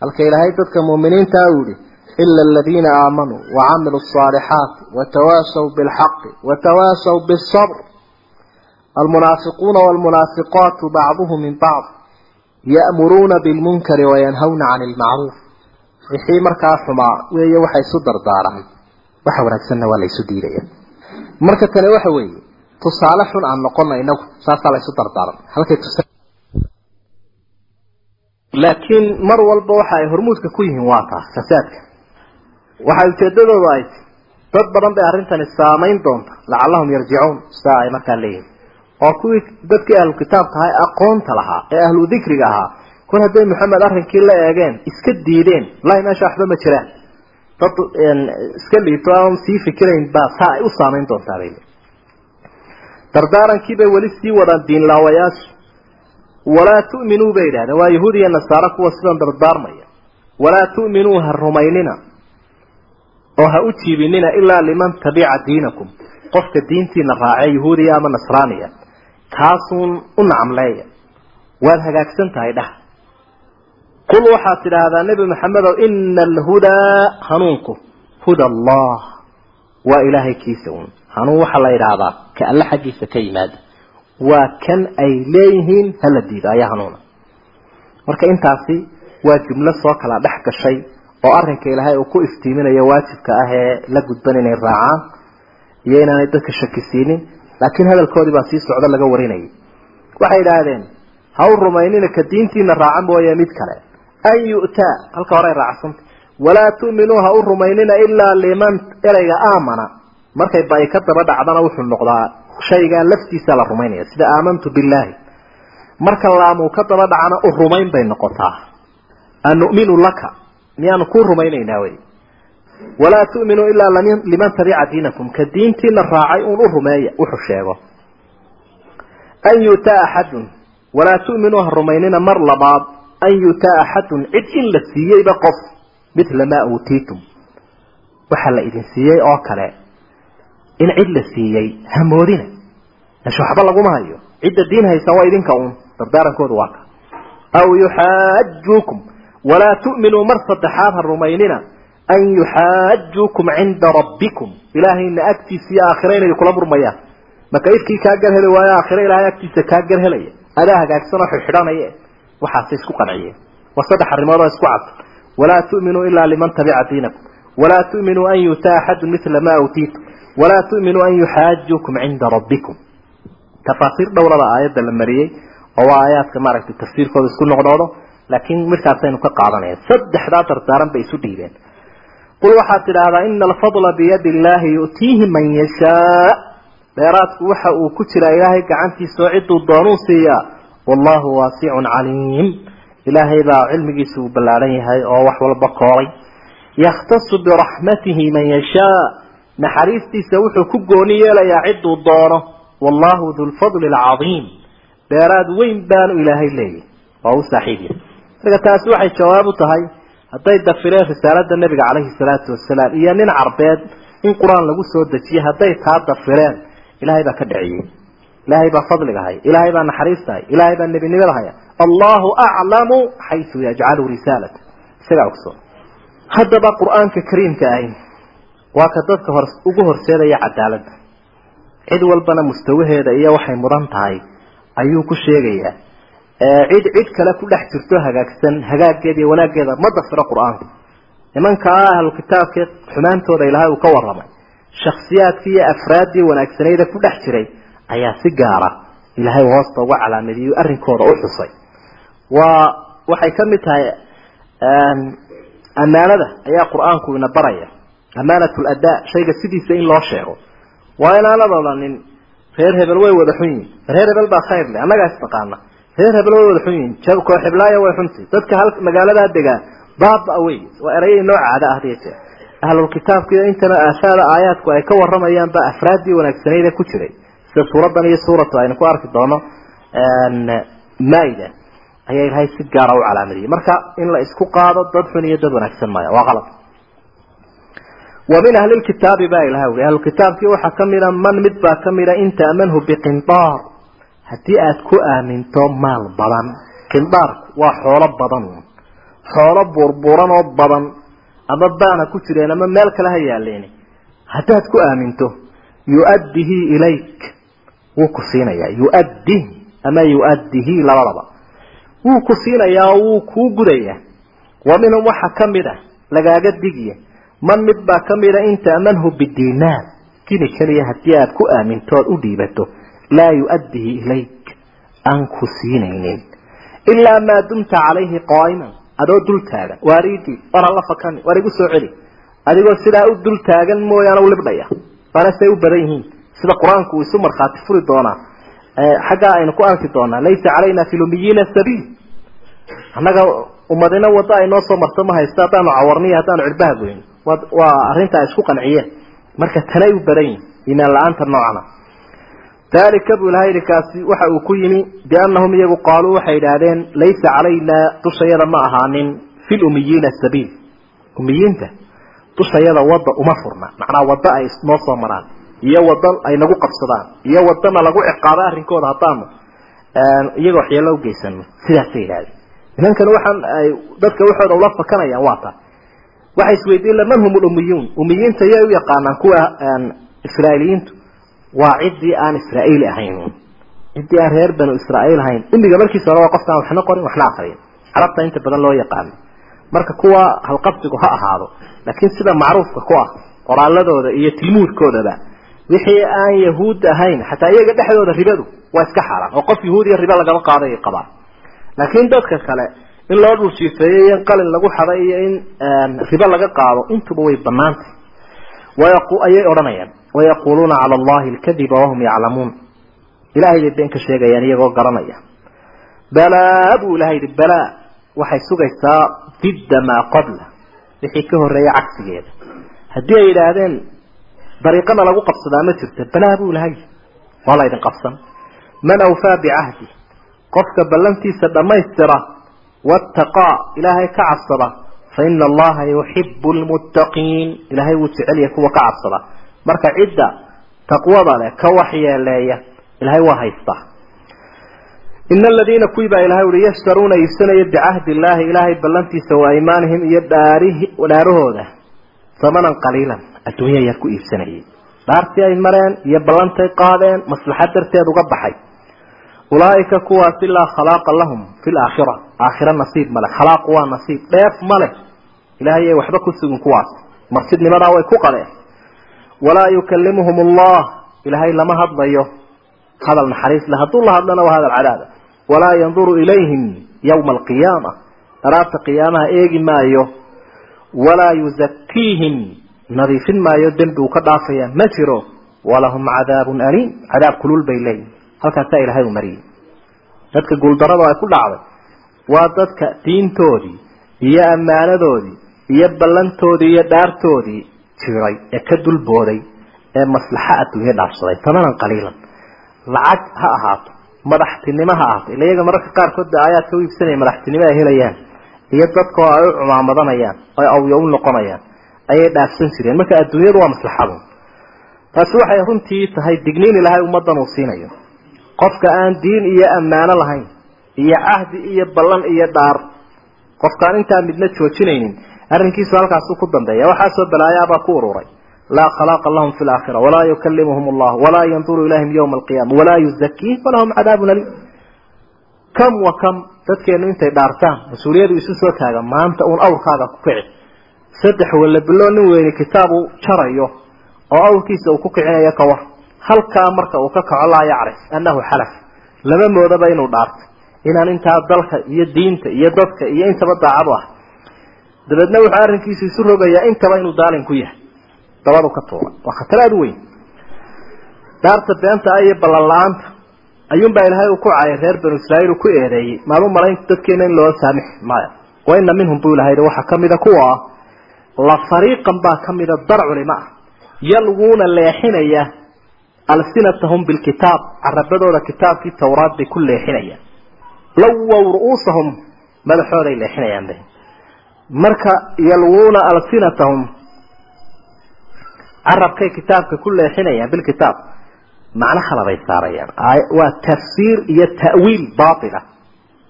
Halka ilaahay dadka muuminiinta uu yihi ila aladiina aamanuu wacamiluu الصaalixaati watawaasaw biاlxaqi watawaasaw biالصbr almunaafiquuna wاlmunaafiqaatu bacduhum min bacd ya'muruuna bilmunkari wayanhawna can ilmacruuf wixii markaa xumaa weeye waxa isu dardaaran waxa wanaagsanna waa la isu diidaya marka tani waxa weeye tusaale xun aan noqona inagu saasaa la isu dardaaran halkay laakiin mar walba waxa ay hormuudka ku yihiin waa taas fasaadka waxay ujeedadoodu ay dad badan bay arrintani saamayn doonta lacallahum yarjicuun sidaa ay markaa leeyihiin oo kuwii dadkii ahlu kitaab tahay aqoonta lahaa ee ahlu dikriga ahaa. Kol hadday maxamed arrinkii la eegeen iska diideen lahi meesha waxba ma jiraan. Dad iska liito aan sii fikirayn baa saa ay u saamayn doontaa bay dardaarankii bay weli sii wadaan diinlaawayaashu. Walaa tu'minuu bay yidhahdeen. Waa yahuud iyo nasaare kuwa sidan dardaarmaya. Walaa tu'minuu ha rumaynina oo ha u jiibinina ilaa liman tabica diinakum. Qofka diintiina raacee yahuudiya ama nasraaniya kaasuun u nacamleeya. Waad hagaagsan tahay dhah. Qul waxaad tidhaahdaa nebi maxamedow ina alhudaa hanuunku. Huda allah waa ilaahay kiisa un hanuun waxaa la yidhaahdaa ka alle xaggiisa ka yimaada waa kan ay leeyihiin hala diido ayaa hanuuna. Marka intaasi waa jumlo soo kala dhex gashay oo arrinka ilaahay uu ku iftiiminayo waajibka ah ee la gudban inay raacaan iyo inaanay dadka shakisiinin laakiin hadalkoodii baa sii socdo laga warinayay. Waxay idhaahdeen ha u rumaynina ka diintiina raaca mooye mid kale. An yu'taa halka hore raacsanta walaa tu'minuu ha u rumaynina ilaa liman ereyga aamana. Markay ba'i ka daba dhacdana wuxuu noqdaa shaygaa laftiisa la rumaynaya sida aamantu billaahi. Marka laamuu ka daba dhacana u rumayn bay noqotaa. Anu'minu laka miyaanu kuu rumaynaynaa wey. Walaa tu'minuu ilaa liman tabica diinakum. Ka diintiina raacay uun u rumeeya wuxuu sheego. An yu'taa axadun walaa tu'minuu ha rumaynina mar labaad. An yu'taa axadun cid in la siiyeyba qof mithla maa uutiitum. Waxaa la idin siiyey oo kale in cid la siiyey hamoodina meesha waxba laguma hayo cidda diin haysa waa idinka uun. Dardaarankoodu waa ka. Aw yuxaajuukum walaa tu'minuu mar saddexaad ha rumaynina an yuxaajuukum cinda rabbikum ilaahayna agtiisa iyo aakhira inay kula murmayaan marka ifkii kaa gar heli waayo aakhira ilaahay agtiisa kaa gar helaya adaa hagaagsan oo xidhxidhanaye waxaasay isku qanciyeen waa saddex arrimood oo isku cad walaa tu'minuu ilaa liman tabica diinakum walaa tu'minuu an yutaa axadun mila ma utiitum walaa tu'minuu an yuxaajuukum cinda rabbikum tafaasiir dhowrada aayadda la mariyey oo waa aayaadka maaragtay tafsiirkooda isku noqnoodo laakiin midkaasaynu ka qaadanaya saddexdaa dardaaran bay isu dhiibeen. Qul waxaad tidhaahdaa ina alfadla biyadi illaahi yu'tiihi man yashaa. Dheeraadku waxa uu ku jiraa ilaahay gacantiisa oo cidduu doonuu siiyaa. Wallahu waasicun caliim. Ilaahay baa cilmigiisa uu ballaaran yahay oo wax walba koolay. Yakhtasu biraxmatihi man yashaa. Naxariistiisa wuxuu ku gooni yeelayaa cidduu doono. Wallahu du lfadli alcadiim dheeraad weyn baanu ilaahay leeyahy waa u saaxiib yahay marka taasi waxay jawaab u tahay hadday dafireen risaalada nebiga calayhi salaatu wasalaam iyo nin carbeed in qur'aan lagu soo dejiye hadday taa dafireen ilaahay baa ka dhaciyey ilaahay baa fadliga haya ilaahay baa naxariista haya ilaahay baa nebinimada haya allahu aclamu xaysu yajcalu risaalata. Isagaa ogsoon haddaba qur'aanka kariimka ahi waa ka dadka hor ugu horseedaya cadaaladda cid walbana mustawaheeda iyo waxay mudan tahay ayuu ku sheegayaa cid cid kale ku dhex jirto hagaagsan hagaaggeeda iyo wanaaggeeda ma dafiro qur'aanku nimankaa ahlu kitaabkii xumaantooda ilaahay uu ka warramay shaksiyaadkii iyo afraaddii wanaagsanayda ku dhex jiray ayaa si gaara ilaahay hoosta uga calaamadiyey arrinkooda u xusay. Waa waxay ka mid tahay ammaanada ayaa qur'aanku ina baraya. Amaanat ladaa shayga sidiisa in loo sheego. Waa inaanad odhanin reer hebel way wada xun yihiin reer hebel baa khayr leh annagaa istaqaana reer hebel way wada xun yihiin koo xiblaaya way xuntay. Dadka hal magaaladaa degaa baaba wey waa erayay noo caada ah hadiya jeer intana aahaada aayaadku ay ka warramayaan baa afraaddii wanaagsanayda ku jiray. Sida suuraddan iyo suuratu aynu ku arki doono maida ayaa ilahay si gaara u calaamadiyey. Marka in la isku qaado dad xun iyo dad wanaagsan maya waa qalad wa min ahli lkitaabi baa ilaha uri ahlukitaabkii waxaa ka mida man mid baa ka mida in ta'manhu biqindaar haddii aada ku aaminto maal badan qindaarku waa xoolo badan xoolo buurbuuran oo badan ama baana ku jireen ama meel kale ha yaaleen haddaad ku aaminto yu-addihi ilayk wuu ku siinayaa. Yu-addi ama yu-addihi labadaba. Wuu ku siinayaa oo wuu kuu gudayaa. Wa minhum waxaa ka mid a lagaaga digiya man mid baa ka mida in ta'manhu bidiinaar gini keliya haddii aada ku aaminto ood u dhiibato laa yu-addihi ilayk. Aan ku siinaynin. Ilaa maa dumta calayhi qaa'iman. Adoo dul taagan. Waariidii war hala fakani war igu soo celi. Adigoo sidaa u dul taagan mooyaane u libdhaya. Waana say u badan yihiin. Sida qur'aanku uu isu markhaati furi doonaa. Xaggaa aynu ku arki doonaa laysa calayna fi sabiil. Annaga ummadina wadda ay noo soo marto ma haysto haddaanu cawarniyo haddaanu cirbaha goyn waa arrinta ay isku qanciyeen. Marka tanay u badan yihiin imaan la'aanta noocana dalika buu ilaha yidhi kaasi waxa uu ku yimi biannahum iyagu qaaluu waxay idhaahdeen laysa calaynaa dushayada ma ahaanin fi lumiyiina sabiil. Umiyiinta dushayada wadda uma furna. Macnaa waddo ay noo soo maraan iyo waddo ay nagu qabsadaan iyo waddana lagu ciqaabo arrinkooda haddaanu iyaga waxyeelo ugeysano sidaasay yidhahdeen nimankan waxaan ay dadka waxooda ula fakanayaan waa ta. Waxay isweydiin man hum lumiyuun umiyiinta yay u yaqaanaan kuwa israailiyiintu waa ciddii aan israa'iili ahayn. Ciddii aan reer banu israa'iil ahayn. Umiga markiisa hore waa qofkaan waxna qorin waxna akriyin carabta inta badan loo yaqaano marka kuwa halqabsigu ha ahaado laakiin sida macruufka ku ah qoraaladooda iyo tilmuudkoodaba wixii aan yahuud ahayn xataa iyaga dhexdooda ribadu waa iska xaaraan oo qof yahuudiya riba lagama qaaday ay qabaan. Laakiin dadka kale in loo dhuljiifeeyo iyo in qalin lagu xaday iyo in ribo laga qaado intuba way banaantay ayay odhanayaan wayaquuluuna cala allahi alkadiba wahum yaclamuun ilahay bay been ka sheegayaan iyagoo garanaya balaa buu ilahay yihi balaa waxay sugaysaa didda maa qabla wixii ka horreeya cagsigeeda haddii ay yidhaahdeen dariiqana lagu qabsadaa ma jirto balaa buu ilahay waa laydin qabsan man awfaa bicahdi qofka ballantiisa dhammaystira wattaqaa ilaahay ka cabsada fa ina allaha yuxibu lmuttaqiin ilaahay wuu jecelyahay kuwa ka cabsada marka cidda taqwada leh ka waxyeeleeya ilahay waa haystaa ina aladiina kuwii baa ilahay uhi yashtaruuna iibsanaya bicahdi illaahi ilaahay ballantiisa wa aymaanihim iyo dhaarahooda. Samanan qaliilan adduunya yar ku iibsanayay. Dhaartii ay mareen iyo ballantay qaadeen maslaxad darteed uga baxay. Ulaaika kuwaasi laa khalaaqa lahum fi laakhira aakhira nasiib male khalaaqu waa nasiib. Dheef male ilahay ay waxba ku sugin kuwaas. Marsidnimadaa way ku qadeen walaa yukalimuhum allah. Ilaahay lama hadlayo. Hadal naxariis le hadduu la hadlana waa hadal cadaaba walaa yanduru ilayhim yowma alqiyaama. Dharaabta qiyaamaha eegi maayo. Walaa yuzakiihim nadiifin maayo. Dembi uu ka dhaafaya. Ma jiro. Walahum cadaabun aliim. Cadaab kulul bay leeyihiin halkaasaa ilahay u mariyey dadka guuldarada ay ku dhacday. Waa dadka diintoodii iyo ammaanadoodii iyo ballantoodii iyo dhaartoodii jiray ee ka dulbooday ee maslaxa adduunye dhaafsaday tamanan qaliilan. Lacag ha ahaato madaxtinimo ha ahaato ila iyaga mararka qaarkood ba aayaadka u iibsanaya madaxtinimo ay helayaan iyo dadkoo ay u cumaamadanayaan oy awyo u noqonayaan ayay dhaafsan jireen. Marka adduunyadu waa maslaxadu taasi waxay runtii tahay digniin ilaahay ummaddan uu siinayo. Qofka aan diin iyo ammaano lahayn iyo cahdi iyo ballan iyo dhaar qofkaan intaa midna joojinaynin arrinkiisu halkaasu ku dambeeya waxaasoo balaayaabaa ku ururay laa khalaaqa lahum fi laakhira walaa yukalimuhum allah walaa yanduru ilayhim yowma alqiyama walaa yuzakiihim walahum cadaabun aliim. Kam wa kam dadkeenu intay dhaartaan mas'uuliyadu isu soo taaga maanta uun awrkaaga ku kici. Saddex wallabilo nin weyni kitaabu jarayo oo awrkiisa uu ku kicinayo kawar halkaa marka uu ka kaco laa yacrif annahu xalaf. Lama moodaba inuu dhaartay inaan intaa dalka iyo diinta iyo dadka iyo intaba daacadu ah dabeedna wuxuu arrinkiisu isu rogayaa intaba inuu daalin ku yahay. Dabadu ka tuura waa khatar aada u weyn. Dhaarta beenta iyo ballan la'aanta ayuunbaa ilaahay uu ku cayay reer banu israa'iil uu ku eedeeyey. Maalu malayn dadkeena in loo saamix maayo. Wa ina minhum buu ilahay waxaa kamida kuwa ah la fariiqan baa kamida dar culimo ah yalwuuna leexinaya alsinatahum bilkitaab carabadooda kitaabkii tawraad bay ku leexinayaan. Lawow ru'uusahum madaxooday leexinayaan bay marka yalwuuna alsinatahum. Carabkay kitaabka ku leexinayaan bilkitaab macno khalabay saarayaan. Waa tafsiir iyo ta'wiil baatila.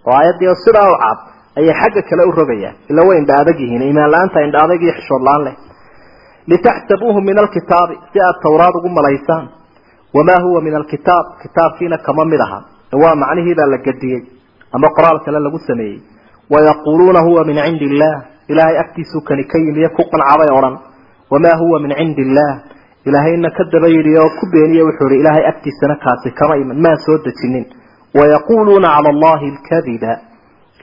Oo aayaddii sidaa u cad ayay xagga kale u rogayaan. Ila way indha adag yihiin iimaan la'aanta indha adag iyo xishood la'aan leh. Litaxsabuuhu min alkitaabi si aad tawraad ugu malaysaan. Wamaa huwa min alkitaab kitaabkiina kama mid aha waa macnihiibaa la gadiyey ama qoraal kale lagu sameeyey wayaquuluuna huwa min cindi illah ilaahay agtiisuu kani ka yimiyo ku qancabay odhan wamaa huwa min cindi illah ilaahayna ka daba yidhi oo ku beeniye wuxuu ihi ilaahay agtiisana kaasi kama iman maan soo dejinin wayaquuluuna cala allahi alkadiba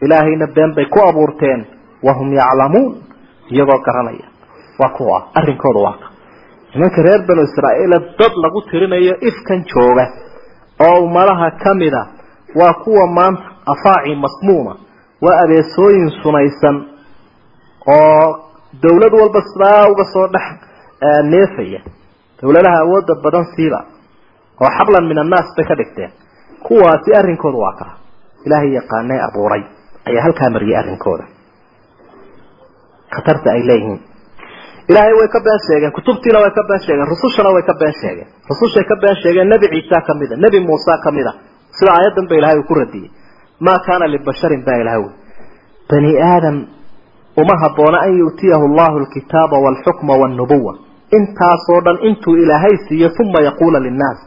ilaahayna been bay ku abuurteen wahum yaclamuun iyagoo garanaya waa kuwa arrinkooda waa ka nimanka reer banu israa'iila dad lagu tirinayo ifkan waa abeesooyin sunaysan oo dawlad walba sidaa uga soo dhex neefaya. Dawladaha awoodda badan siiba oo xablan min annaas bay ka dhigteen. Kuwaasi arrinkooda waa kaa ilaahay yaqaanay abuuray. Ayaa halkaa mariyay arrinkooda. Khatarta ay leeyihiin. Ilaahay way ka been sheegeen kutubtiina way ka been sheegeen rusushana way ka been sheegeen. Rusushay ka been sheegeen nebi ciisa ka mida nebi muuse ka mida sida aayaddan ba ilahay uu ku radiyey maa kaana libasharin baa ilahay ui bani aadam uma habboona an yu'tiyahu allahu alkitaaba walxukma walnubuwa intaasoo dhan intuu ilaahay siiyo uma yaquula linnaas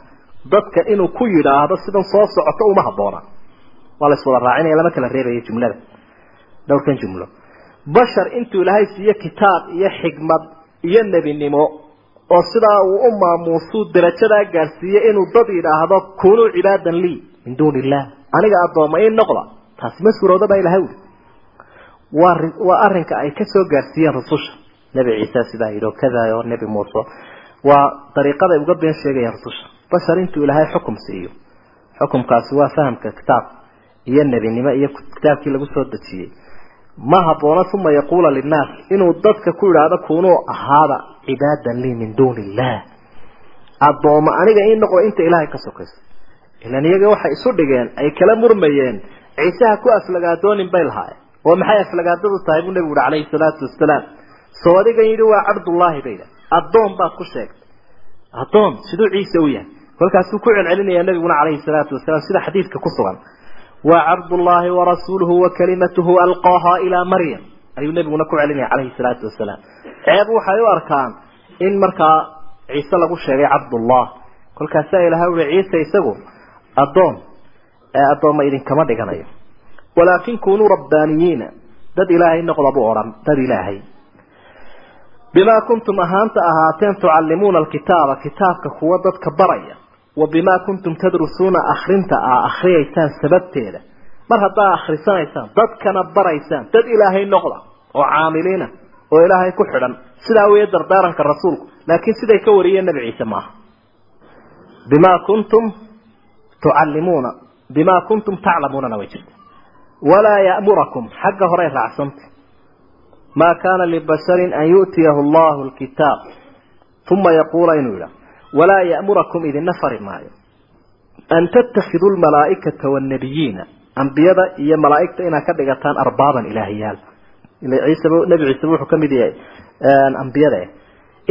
dadka inuu ku yidhaahdo sidan soo socoto uma habboona waa la iswada raacinaya lama kala reebaya jumlada dhowrkan jumlo bashar intuu ilaahay siiyo kitaab iyo xikmad iyo nebinimo oo sidaa uu u maamuusuu darajadaa gaadhsiiye inuu dad yidhaahdo kunuu cibaadan lii min duuni illah aniga addooma ii noqda taasi ma suurooda baa ilahay uli waa arrinka ay ka soo gaadhsiiyeen rususha. Nebi ciise sidaa yidhi oo kada oo nebi muuse. Waa dariiqaday uga been sheegayeen rususha. Bashar intuu ilaahay xukum siiyo. Xukumkaasi waa fahamka kitaab iyo nebinimo iyo kitaabkii lagu soo dejiyey. Ma habboona uma yaquula linnaas inuu dadka ku yidhaahdo kunuu ahaada cibaadan lii min duuni illah addooma aniga ii noqo inta ilaahay ka sokayso ilan iyaga waxay isu dhigeen ay kala murmayeen. Ciiseha ku aflagaadoonin bay lahaayeen. Oo maxay aflagaadadu tahay buu nebigu uhi calayhi salaatu wasalaam soo adigan yidhi waa cabdullaahi bay yidhaha addoon baad ku sheegtay. Addoon? Siduu ciise u yahay? Kolkaasuu ku celcelinayaa nebiguna calayhi salaatu wasalaam sida xadiidka ku sugan. Waa cabdullaahi warasuuluhu wa kalimatuhu alqaaha ilaa maryam ayuu nebiguna ku celinaya calayhi salaatu wasalaam ceeb waxay u arkaan in markaa ciise lagu sheegay cabdullah kolkaasaa ilahay ui ciise isagu addoon ee addoomma idinkama dhiganayo. Walaakin kunuu rabbaaniyiina dad ilaahay noqda buu odhan dad ilaahay. Bimaa kuntum ahaanta ahaateen tucallimuuna alkitaaba kitaabka kuwa dadka baraya. Wa bimaa kuntum tadrusuuna akrinta aa akriyaysaan sababteeda. Mar haddaa akhrisanaysaan dadkana baraysaan dad ilaahay noqda oo caamiliina oo ilaahay ku xidhan sidaa weeye dardaaranka rasuulku. Laakiin siday ka wariyeen nebi ciise maaha. Bimaa kuntum tucallimuuna bimaa kuntum taclamuunana way jirta walaa ya'murakum xagga horey raacsanta maa kaana libasharin an yu'tiyahu allahu alkitaab. Uma yaquula inuu yidhaah walaa ya'murakum idina fari maayo. An tattakhiduu lmalaa'ikata waannabiyiina ambiyada iyo malaa'igta inaad ka dhigataan arbaaban ilaahiyaal. Ciiseba nebi ciiseba wuxuu ka mid yahay ambiyada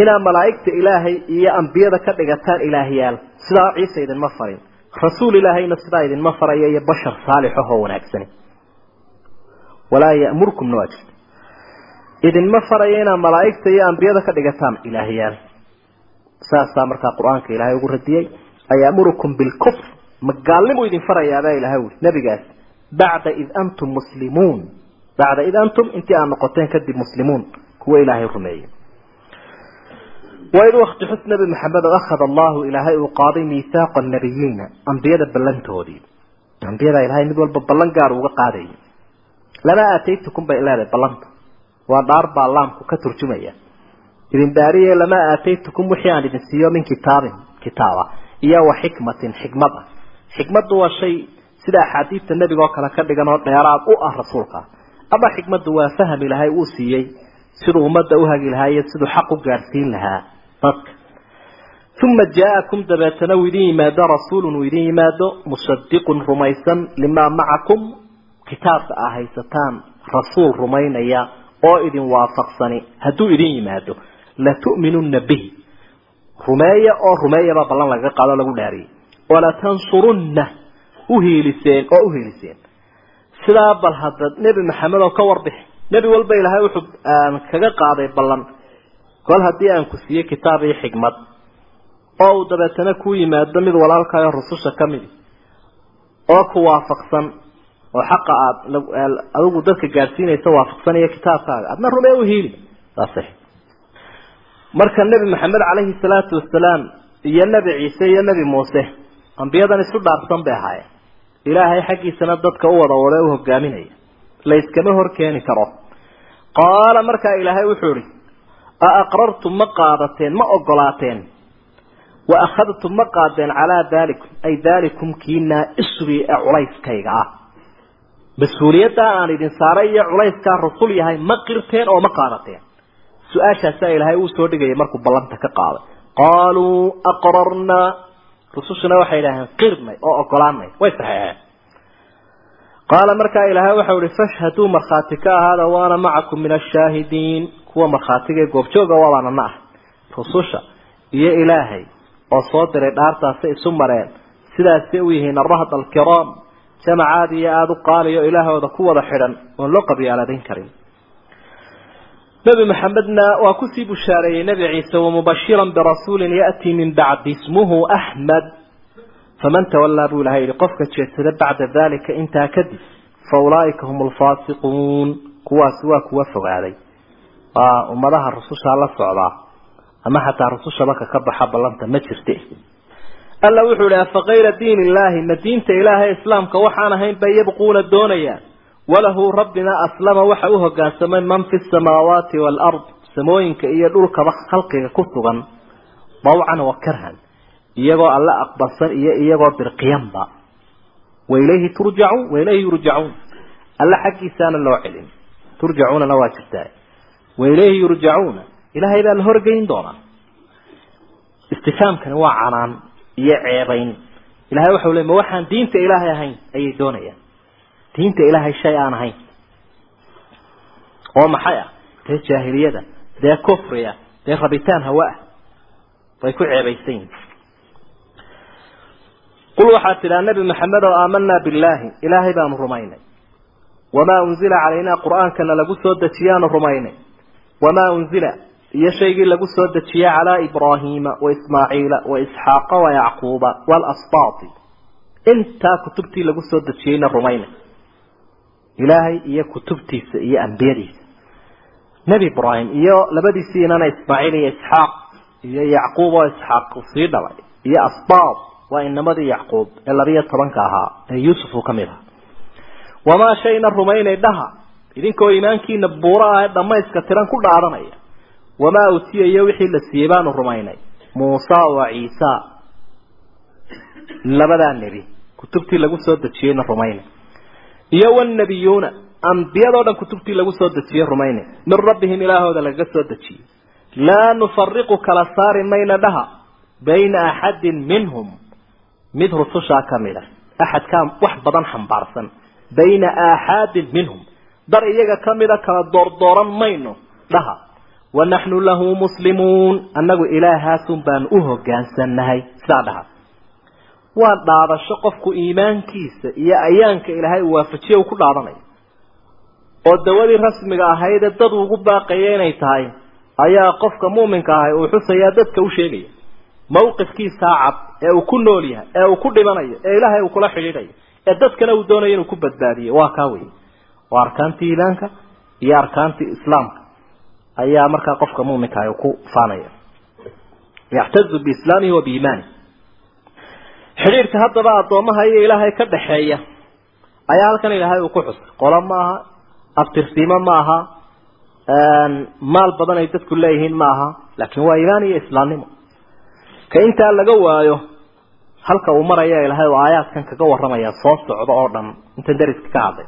inaad malaa'igta ilaahay iyo ambiyada ka dhigataan ilaahiyaal rasuul ilaahayna sidaa idinma faraya iyo bashar saalixahoo wanaagsani. Walaa ya'murkumna waa jirta idinma faraya inaad malaa'igta iyo ambiyada ka dhigataan ilaahiyaal saasaa markaa qur'aanka ilaahay ugu radiyey ayamurukum bilkufr magaalnimu idin farayaabaa ilahay ui nebigaas bacda id antum muslimuun. Bacda id antum intii aad noqoteen kadib muslimuun. Kuwa ilaahay rumeeyey waid wakti xus nebi maxamed oo akhada allahu ilaahay uu qaaday miithaaqa nabiyiina ambiyada ballantoodii ambiyada ilahay mid walba ballan gaar uga qaadayay lamaa aataytukum bay leedahay ballanta. Waa dhaar baa laamku ka turjumaya. Idin daariye lamaa aataytukum wixii aan idin siiyo min kitaabin kitaaba iyo wa xikmatin xikmad. Ah xikmaddu waa shay sida axaadiidta nebiga oo kale ka dhigan oo dheeraad u ah rasuulka uma jaa-akum dabeetana uu idin yimaado rasuulun uu idin yimaado musadiqun rumaysan limaa macakum kitaabka aa haysataan rasuul rumaynaya oo idin waafaqsani hadduu idin yimaado latu'minunna bihi rumeeya oo rumeeyabaa ballan lagaga qaado lagu dhaariyey walatansurunna uhiiliseen oo uhiiliseen sidaa bal hadda nebi maxamed oo ka warbixi nebi walba ilaahay wuxuu kaga qaaday ballan kol haddii aan ku siiyey kitaab iyo xikmad oo uu dabeetana ku yimaado mid walaalkaayoo rususha ka midi oo ku waafaqsan oo xaqa aad adigu dadka gaadhsiinaysa waafaqsan iyo kitaabkaaga adna rumee uhiili saas marka nebi maxamed calayhi salaatu wasalaam iyo nebi ciise iyo nebi muuse ambiyadan isu dhaarsan bay ahaayeen. Ilaahay xaggiisana dadka u wada wada u hogaaminaya la iskama hor keeni karo. Qaala markaa ilaahay wuxuu ihi a aqrartum ma qaadateen ma ogolaateen. Wa akhadtum ma qaadeen calaa daalikum ay daalikum kiinaa isri ee culayskayga ah. Mas'uuliyaddaa aan idin saaray iyo culayskaa rasul yahay ma qirteen oo ma qaadateen. Su'aashaasaa ilaahay uu soo dhigayay markuu ballanta ka qaaday. Qaaluu aqrarnaa rusushuna waxay idhaaheen qirnay oo ogolaanay. Way saxeexeen. Qaala markaa ilaahay waxau ihi fashhaduu markhaati ka ahaada waana macakum min ashaahidiin kuwa markhaatigae goobjooga waabaanana ah. Rususha iyo ilaahay oo soo diray dhaartaasay isu mareen sidaasay u yihiin arahda alkiraam jamacaad iyo aada u qaaliyo ilaahooda ku wada xidhan oon loo qabyaaladayn karin. Nebi maxamedna waa ku sii bushaareeyey nebi ciise wamubashiran birasuulin ya'tii min bacdi ismuhu axmed faman tawallaa buu ilahay yihi qofka jeedsada bacda dalika intaa kadib fa ulaa'ika hum alfaasiquun kuwaasi waa kuwa fogaaday waa ummadaha rusushaa la socdaa ama xataa rusushaba kaka baxa ballanta ma jirte. Alla wuxuu ihi afakayra diin illaahi ma diinta ilaahay islaamka waxaan ahayn bay yabquuna doonayaan walahu rabbina aslama waxa u hogaansamay man fi samaawaati waalard samooyinka iyo dhulkaba khalqiga ku sugan dawcan wa karhan iyagoo alla aqbalsan iyo iyagoo dirqiyanba wailayhi turjacuun wailayhi yurjacuun alla xaggiisaana loo celin. Turjacuunana waa jirtaa wailayhi yurjacuuna ilaahay baa la horgeyn doonaa istifaamkani waa canaan iyo ceebayn. Ilahay waxau le ma waxaan diinta ilaahay ahayn? ayay doonayaan. Diinta ilaahay shay aan ahayn. Oo maxay ah? Dee jaahiliyada dee kufriya dee rabitaan hawa ah? Bay ku ceebaysan yihiin qul waxaad tidhaa nebi maxamed oo aamanaa billaahi. Ilaahay baanu rumaynay. Wamaa unzila calaynaa qur'aankana lagu soo dejiyaanu rumaynay wamaa unzila iyo shaygii lagu soo dejiyey calaa ibraahiima wa ismaaciila wa isxaaqa wa yacquuba waalasbaati intaa kutubtii lagu soo dejiyeyna rumaynay ilaahay iyo kutubtiisa iyo ambiyadiisa. Nebi ibraahim iyo labadiisii inana ismaaciil iyo isxaaq iyo yacquub oo isxaaq sii dhalay. Iyo asbaab waa inamadii yacquub ee labiyo tobanka ahaa ee yuusuf uu ka mid ahaa. Wamaa shayna rumaynay dhaha idinkoo iimaankiina ah ee dhammayska tiran ku dhaadanaya wamaa utiya iyo wixii la siiyey baanu rumaynay. Muusa wa ciisa labadaa nebi kutubtii lagu soo dejiyeyna rumaynay iyo wannabiyuuna ambiyadoo dhan kutubtii lagu soo dejiyey rumaynay min rabbihim ilaahooda lagaga soo dejiyey. Laa nufariqu kala saari mayna dhaha bayna axadin minhum. Mid rusushaa ka mid a axadkaa wax badan xambaarsan. Bayna aaxaadin minhum dar iyaga ka mida kala doordooran mayno dhaha. Wanaxnu lahu muslimuun. Annagu ilaahaasun baanu u hogaansannahay sidaa dhaha. Waa dhaadasho qofku iimaankiisa iyo ayaanka ilaahay uu waafajiye uu ku dhaadanayo oo dawadii rasmiga ahaydee dad ugu baaqaya inay tahay ayaa qofka muuminka ahay uu xusayaa dadka u sheegaya. Mawqifkiisaa cad ee uu ku nool yahay ee uu ku dhimanayo ee ilaahay uu kula xidhiidhayo ee dadkana uu doonayo inuu ku badbaadiyo. Waa kaa wey waa arkaantii iimaanka iyo arkaantii islaamka. Ayaa markaa qofka muuminka ku faanaya. Yaxtazu biislaamihi wa biimaanihi. Xidhiirka haddaba addoomaha iyo ilaahay ka dhaxeeya ayaa halkan ilaahay uu ku xusay. Qolo ma aha abtirsiimo ma aha maal badan ay dadku leeyihiin ma aha laakiin waa iimaan iyo islaamnimo. Ka intaa laga waayo halka uu maraya ilaahay oo aayaadkan kaga warramaya soo socda oo dhan intan dariska ka hadlay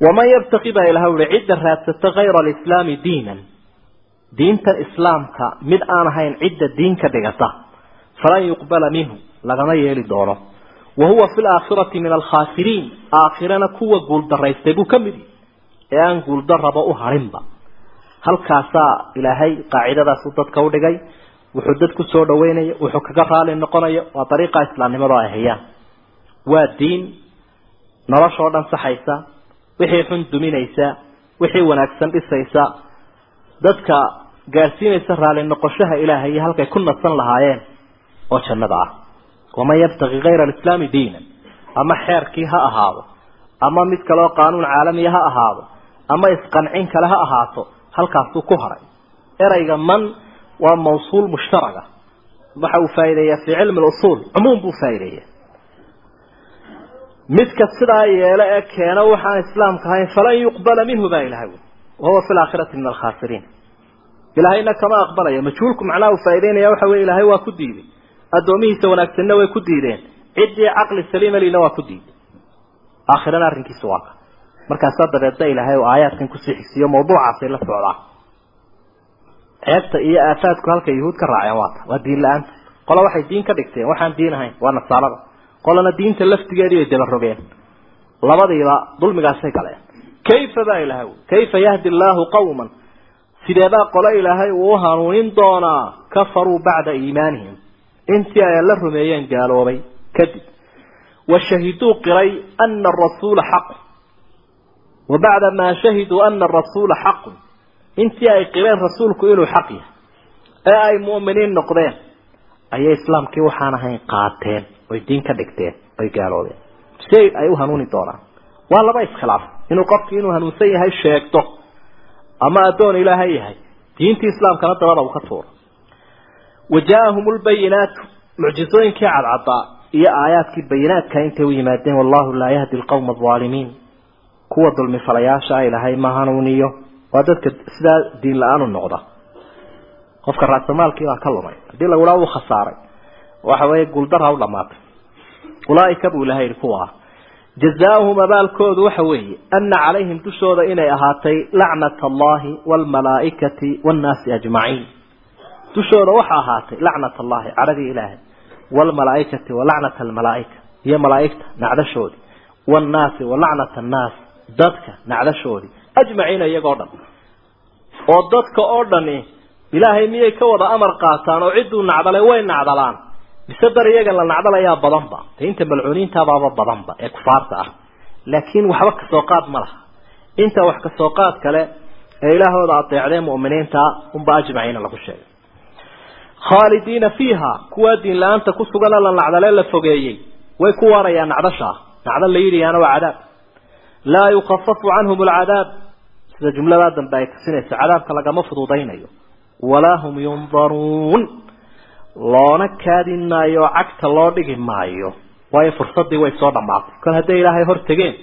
waman yabtaqi baa ilahay uhi cidda raadsata kayra alislaami diinan diinta islaamka mid aan ahayn cidda diin ka dhigata falan yuqbala minhu lagama yeeli doono wa huwa fi laakhirati min alkhaasiriin aakhirana kuwa guuldaraystay buu ka mid ee aan guuldaraba u harinba halkaasaa ilaahay qaacidadaasu dadka udhigay wuxuu dad ku soo dhaweynaya wuxuu kaga raali noqonayo waa dariiqa islaamnimada ay hayaan waa diin noloshoo dhan saxaysa wixii xun duminaysa wixii wanaagsan dhisaysa dadka gaadhsiinaysa raali noqoshaha ilaahay iyo halkay ku nasan lahaayeen oo jannada ah. Waman yabtaqi kayra alislaami diinan ama xeerkii ha ahaado ama mid kale oo qaanuun caalamiya ha ahaado ama isqancin kale ha ahaato halkaasuu ku haray. Erayga man waa mawsuul mushtaraga waxa uu faa'iideeyaa fii cilmi lusuul cumuum buu faa'iideeya midka sidaa yeelo ee keena waxaan islaamka ahayn falan yuqbala minhu baa ilahay wahuwa fi laakhirati min alkhaasiriin ilaahayna kama aqbalaya. Majhuulku macnaha uu faa'ideynaya waxa weye ilaahay waa ku diiday addoomihiisa wanaagsanna way ku diideen. Ciddii caqli saliima lina waa ku diiday aakhirana arrinkiisa waa ka. Markaasaa dabeedna ilaahay oo aayaadkan ku sii xigsiiyo mawduucaasay la socdaa. Ceebta iyo aafaadku halkay yuhuud ka raaceen waata waa diin la'aanta. Qola waxay diin ka dhigteen. Waxaan diin ahayn. Waa nasaalada qolana diinta laftigeedii bay dabarogeen labadiiba dulmigaasay galeen. Kayfa baa ilahay kayfa yahdi allaahu qawman? Sideebaa qolo ilaahay uu u hanuunin doonaa? Kafaruu bacda iimaanihim. Intii ay la rumeeyeen gaaloobay kadib washahiduu qiray ana arasuula xaqu wa bacda maa shahiduu ana arasuula xaqun intii ay qireen rasuulku inuu xaq yahay ee ay mu'miniin noqdeen ayay islaamkii waxaan ahayn qaateen oy diin ka dhigteen oy gaaloobeen si ay u hanuuni doonaan. Waa laba iskhilaaf. Inuu qofkii inuu hanuunsan yahay sheegto ama addoon ilaahay yahay diintii islaamkana dabada uu ka tuuro. Wajaahum lbayinaatu mucjizooyinkii cadcadaa iyo aayaadkii bayinaadka intay u yimaadeen wallahu laa yahdi alqawma alaalimiin kuwa dulmi falayaasha ilaahay ma hanuuniyo waa dadka sidaa diin la'aan u noqda. Qofka raasamaalkii baa ka lumay. Haddii lagulaa uu khasaaray. Waxa weeye guuldara u dhamaatay ulaaika buu ilahay yihi kuwa. Ah jazaauhum abaalkoodu waxa weeye ana calayhim dushooda inay ahaatay lacnat allahi waalmalaaikati waannaasi ajmaciin. Dushooda waxa ahaatay lacnat allahi cadhadii ilaahay waalmalaaikati walacnat almalaaika iyo malaaigta nacdashoodii waannaasi walacnat annaas dadka nacdashoodii ajmaciina iyagoo dhan. Oo dadka oo dhani ilaahay miyay ka wada amar qaataan oo cidduu nacdalay way nacdalaan mise dar iyaga la nacdalayaa badanba. De inta malcuuniintaabaaba badanba ee kufaarta ah. Laakiin waxba ka soo qaad ma laha. Inta wax ka soo qaad kale ee ilaahooda adeecdeen mu'miniinta unba ajmaciina lagu sheegay. Khaalidiina fiiha kuwaa diin la'aanta ku sugana la nacdalee la fogeeyey way ku waarayaan nacdashaa nacdo la yidhiyaana waa cadaab. Laa yukafafu canhum alcadaab. Sida jumladaa dambe ay tusinayso cadaabka lagama fududaynayo walaa hum yundaruun loona kaadin maayo cagta loo dhigi maayo. Waayo fursadii way soo dhamaatay. Kol hadday ilaahay hor tegeen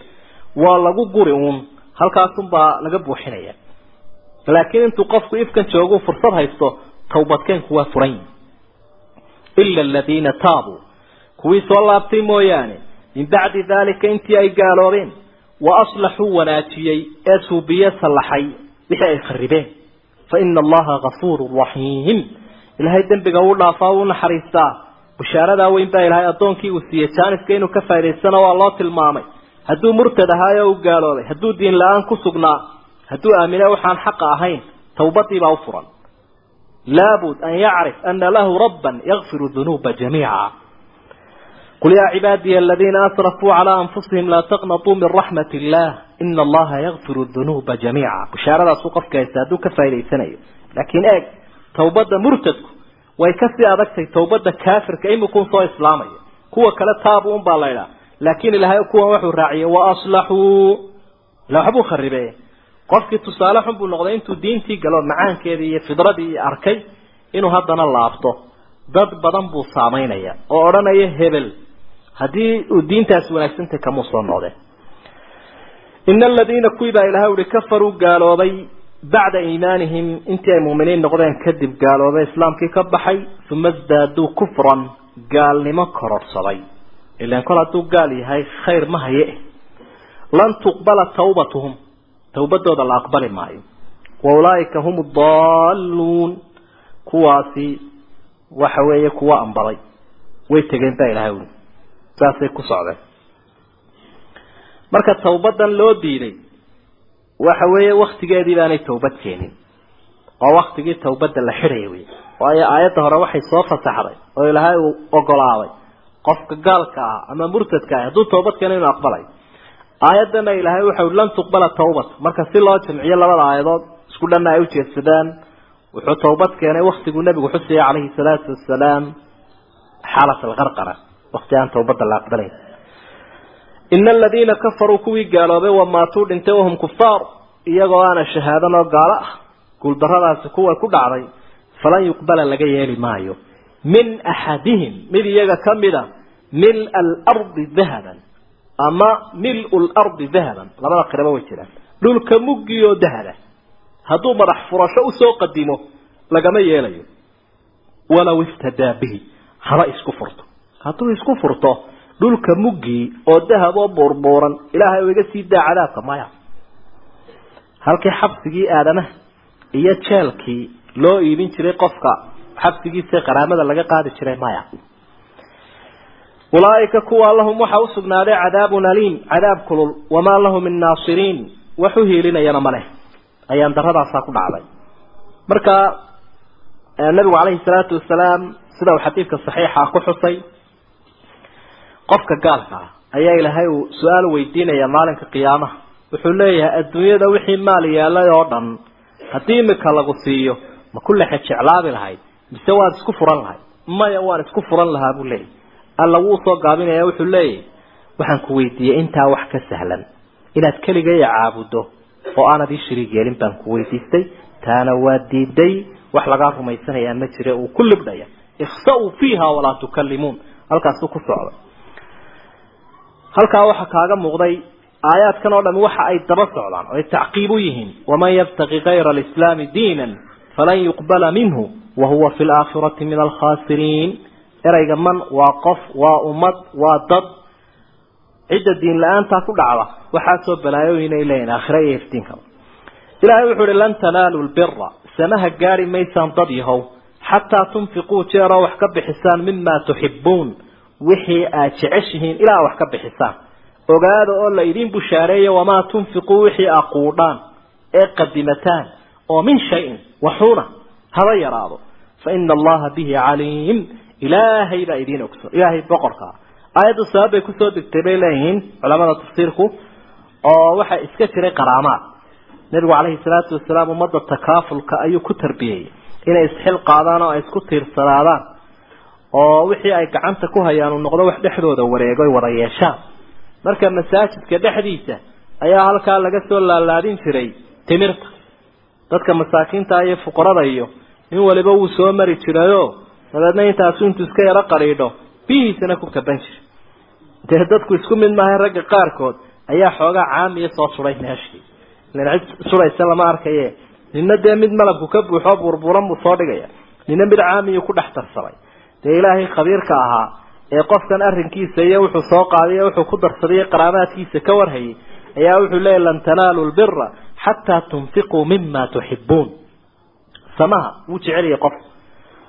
waa lagu guri uun halkaasunbaa laga buuxinaya. Laakiin intuu qofku ifkan joogu fursad haysto tawbadkeenku waa furan ila aladiina taabuu. Kuwii soo laabtay mooyaane min bacdi daalika intii ay gaaloobeen wa aslaxuu wanaajiyey ee suubiye sallaxay wixii ay kharibeen. Fa ina allaha gafuuru raxiim ilaahay dembiga uu dhaafaa uu naxariistaa bushaaradaa weyn baa ilaahay addoonkii uu siiyey. Jaaniska inuu ka faa'idaystana waa loo tilmaamay. Hadduu murtad ahaayo u gaaloobay hadduu diin la'aan ku sugnaa hadduu aamine waxaan xaqa ahayn tawbadiibaa u furan. Laabud an yacrif ana lahu rabban yakfiru dunuuba jamiica. Qul yaa cibaadiya aladiina asrafuu calaa anfusihim laa taqnatuu min raxmat illah ina allaha yakfiru dunuuba jamiica. Bushaaradaasuu qofka haysta hadduu ka faa'idaysanayo laakiin eeg tawbadda murtadku way ka sii adagtay tawbadda kaafirka imikun soo islaamaya kuwa kale taabu un baa laydhaa laakiin ilaahay kuwan wuxuu raaciyey wa aslaxuu ila waxbuu kharibe qofkii tusaale xun buu noqday intuu diintii galo macaankeedii iyo fidradii arkay inuu haddana laabto. Dad badan buu saamaynaya oo odhanaya hebel. Haddii uu diintaasi wanaagsantay kamuu soo noqdeen ina aladiina kuwii baa ilahay uhi kafaruu gaaloobay bacda iimaanihim intii ay muuminiin noqdeen kadib gaaloobay islaamkii ka baxay uma sdaaduu kufran gaalnimo kororsaday. Ilan kol hadduu gaal yahay khayr ma haye. Lan tuqbala tawbatuhum tawbadooda la aqbali maayo. Wa ulaaika hum daalluun kuwaasi waxa weeye kuwa ambaday way tegeen baa ilahay uli saasay ku socdeen. Marka tawbadan loo diiday waxa weeye waktigeedii baanay tawbad keenin. Oo waktigii tawbadda la xidhaya wey waayo aayadda hore waxay soo fasaxday oo ilaahay uu ogolaaday. Qofka gaalka ah ama murtadka ah hadduu tawbad keena inuu aqbalay. Aayaddana ilaahay waxau lan tuqbala tawbat marka si loo jamciyo labada aayadood isku dhanna ay ujeedsadaan wuxuu tawbad keenay waktiguu nabigu xusayay calayhi salaatu wasalaam xaalat alqarqara wakti aan tawbadda la aqbalayn ina aladiina kafaruu kuwii gaaloobay wamaatuu dhintay wahum kufaar iyagoo aana shahaadan oo gaalo ah guuldaradaasi kuwa ku dhacday falan yuqbala laga yeeli maayo min axadihim mid iyaga ka mida mil alardi dahaban ama mil-u lardi dahaban labada qiraba way jiraan dhulka muggioo dahaba hadduu madax furasho u soo qadimo lagama yeelayo walow iftadaa bihi haba isku furto hadduu isku furto dhulka muggii oo dahab oo buurbuuran ilaahay oo iga sii daa cadaabka maya halkii xabsigii aadamaha iyo jeelkii loo iibin jiray qofka xabsigiisa qaraamada laga qaadi jiray maya. Ulaaika kuwa lahum waxaa usugnaaday cadaabun aliim cadaab kulul. Wamaa lahu min naasiriin wax u hiilinayana maleh ayaan daradaasaa ku dhacday. Marka nabigu calayhi salaatu wasalaam sida uu xadiidka saxiixa ku xusay qofka gaalka ah ayaa ilaahay uu su'aal weydiinaya maalinka qiyaamaha. Wuxuu leeyahay adduunyada wixii maal yeelay oo dhan haddii imika lagu siiyo ma ku lexe jeclaabi lahayd mise waad isku furan lahayd? Maya waan isku furan lahaa buu leeyahy alla wuu soo gaabinaya wuxuu leeyahy waxaan ku weydiiyey intaa wax ka sahlan inaad keligaya caabudo oo aanad ii shariig yeelin baan ku weydiistay. Taana waa diiday wax lagaa rumaysanayaa ma jire uu ku libdhaya. Ikhsa-uu fiiha walaa tukallimuun. Halkaasuu ku socday halkaa waxaa kaaga muuqday aayaadkan oo dhami waxa ay daba socdaan oo ay tacqiib u yihiin waman yabtaqi kayra alislaami diinan falan yuqbala minhu wahuwa fi laakhirati min alkhaasiriin ereyga man waa qof waa ummad waa dad cidda diin la'aantaa ku dhacda waxaasoo balaayooyin ay leeyihiin aakhira iyo iftiinkaba ilaahay wuxuu uhi lan tanaalu lbira samaha gaari maysaan dad yahow xataa tunfiquu jeeroo wax ka bixisaan mima tuxibuun wixii aad jeceshihiin ilaa wax ka bixisaan ogaada oo la idin bushaareeya wamaa tunfiquu wixii aquudhaan ee qadimataan oo min shayin waxuuna haba yaraado. Fa ina allaha bihi caliim. Ilaahay baa idiin ogso. Ilaahay boqorkaa aayaddu sabab bay ku soo degtay bay leeyihiin culamada tafsiirku oo waxaa iska jiray qaraamaad. Nebigu calayhi salaatu wasalaam ummadda takaafulka ayuu ku tarbiyeyey inay isxil qaadaan oo ay isku tiirsanaadaan oo wixii ay gacanta ku hayaan uu noqdo wax dhexdooda wareego ay wada yeeshaan marka masaajidka dhexdiisa ayaa halkaa laga soo laalaadin jiray timirta. Dadka masaakiinta iyo fuqarada iyo nin waliba wuu soo mari jirayoo dabeedna intaasu intuu iska yaro qadhiidho biyihiisana ku kaban jiray dee dadku isku mid maaha ragga qaarkood ayaa xoogaa caamiya soo suday meeshii. Ilan cid sudaysa lama arkaye nina dee mid malabku ka buuxoo burburan buu soo dhigaya. Nina mid caamiyu ku dhex darsaday dee ilaahay khabiirka ahaa ee qofkan arrinkiisa iyo wuxuu soo qaaday wuxuu ku darsaday qaraamaadkiisa ka warhayay ayaa wuxuu leeyahy lan tanaalu lbira xataa tunfiquu mima tuxibuun samaha wuu jeceliyay qof.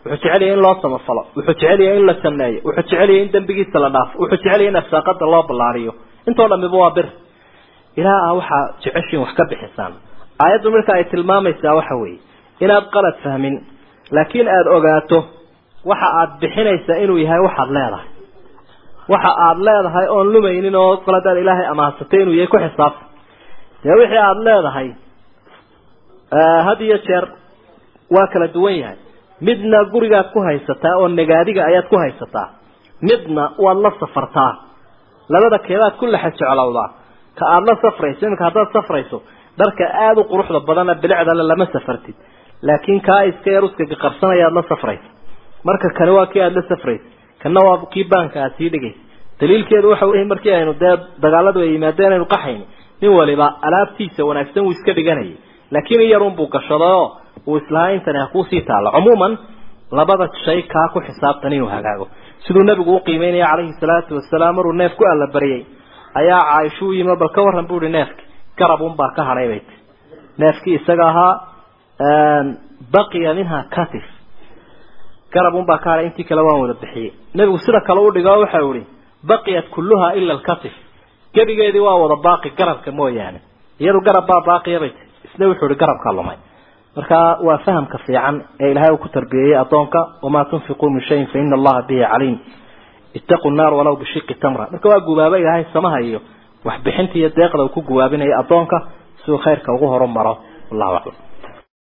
Wuxuu jeceliyay in loo samafalo wuxuu jeceliyay in la sameeyo wuxuu jeceliyay in dembigiisa la dhaafo wuxuu jeceliyay in afsaaqada loo ballaariyo. Intoo dhamiba waa bir. Ilaa a waxaa jeceshiin wax ka bixisaan. Aayaddu marka ay tilmaamaysaa waxa weeye inaad qalad fahmin laakiin aada ogaato waxa aad bixinaysaa inuu yahay waxaad leedahay. Waxa aad leedahay oon lumaynin oo qaladaad ilaahay amaansatay inuu yahay ku xisaabta dee wixii aada leedahay had iyo jeer waa kala duwan yahay. Midna gurigaad ku haysataa oo nagaadiga ayaad ku haysataa. Midna waad la safartaa. Labada keedaad ku lexa jeclowdaa ka aada la safrayso iminka haddaad safrayso dharka aada u quruxda badana bilicdale lama safartid. Laakiin kaa iska yar uskaga qabsanayaad la safraysa marka kani waa kii aada la safraysa kana waa kii baanka aad sii dhigaysa daliilkeedu waxa wey markii aynu dee dagaaladu ay yimaadeen aynu qaxayni nin waliba alaabtiisa wanaagsan wuu iska dhiganayay. Laakiin in yarun buu gashadayoo uu islahaa intani ha kuusii taalla. Cumuuman labada shay kaa ku xisaabtan inuu hagaago. Siduu nabigu uqiimeynaya calayhi salaatu wasalaam maruu neef ku allabaryay ayaa caaisha u yimi bal ka warran bu ihi neefki garabun baa ka hadhay bay ti neefkii isaga ahaa baqiya minha katif garabun baa ka hadhay intii kale waan wada bixiyey. Nebigu sida kale u dhigo waxau ihi baqiyat kulluha ila alkatif. Gebigeedii waa wada baaqi garabka mooyaane. Iyadu garab baa baaqiya bay ti isna wuxuu ihi garabkaa lumay. Marka waa fahamka fiican ee ilaahay uu ku tarbiyeeyey addoonka wamaa tunfiquu min shayin fa ina allaha bihi caliim. Ittaqu nnaar walow bishiqi tamra. Marka waa gubaaba ilaahay samaha iyo waxbixinta iyo deeqda uu ku gubaabinayo addoonka si uu khayrka ugu horumaro. Wallahu aclam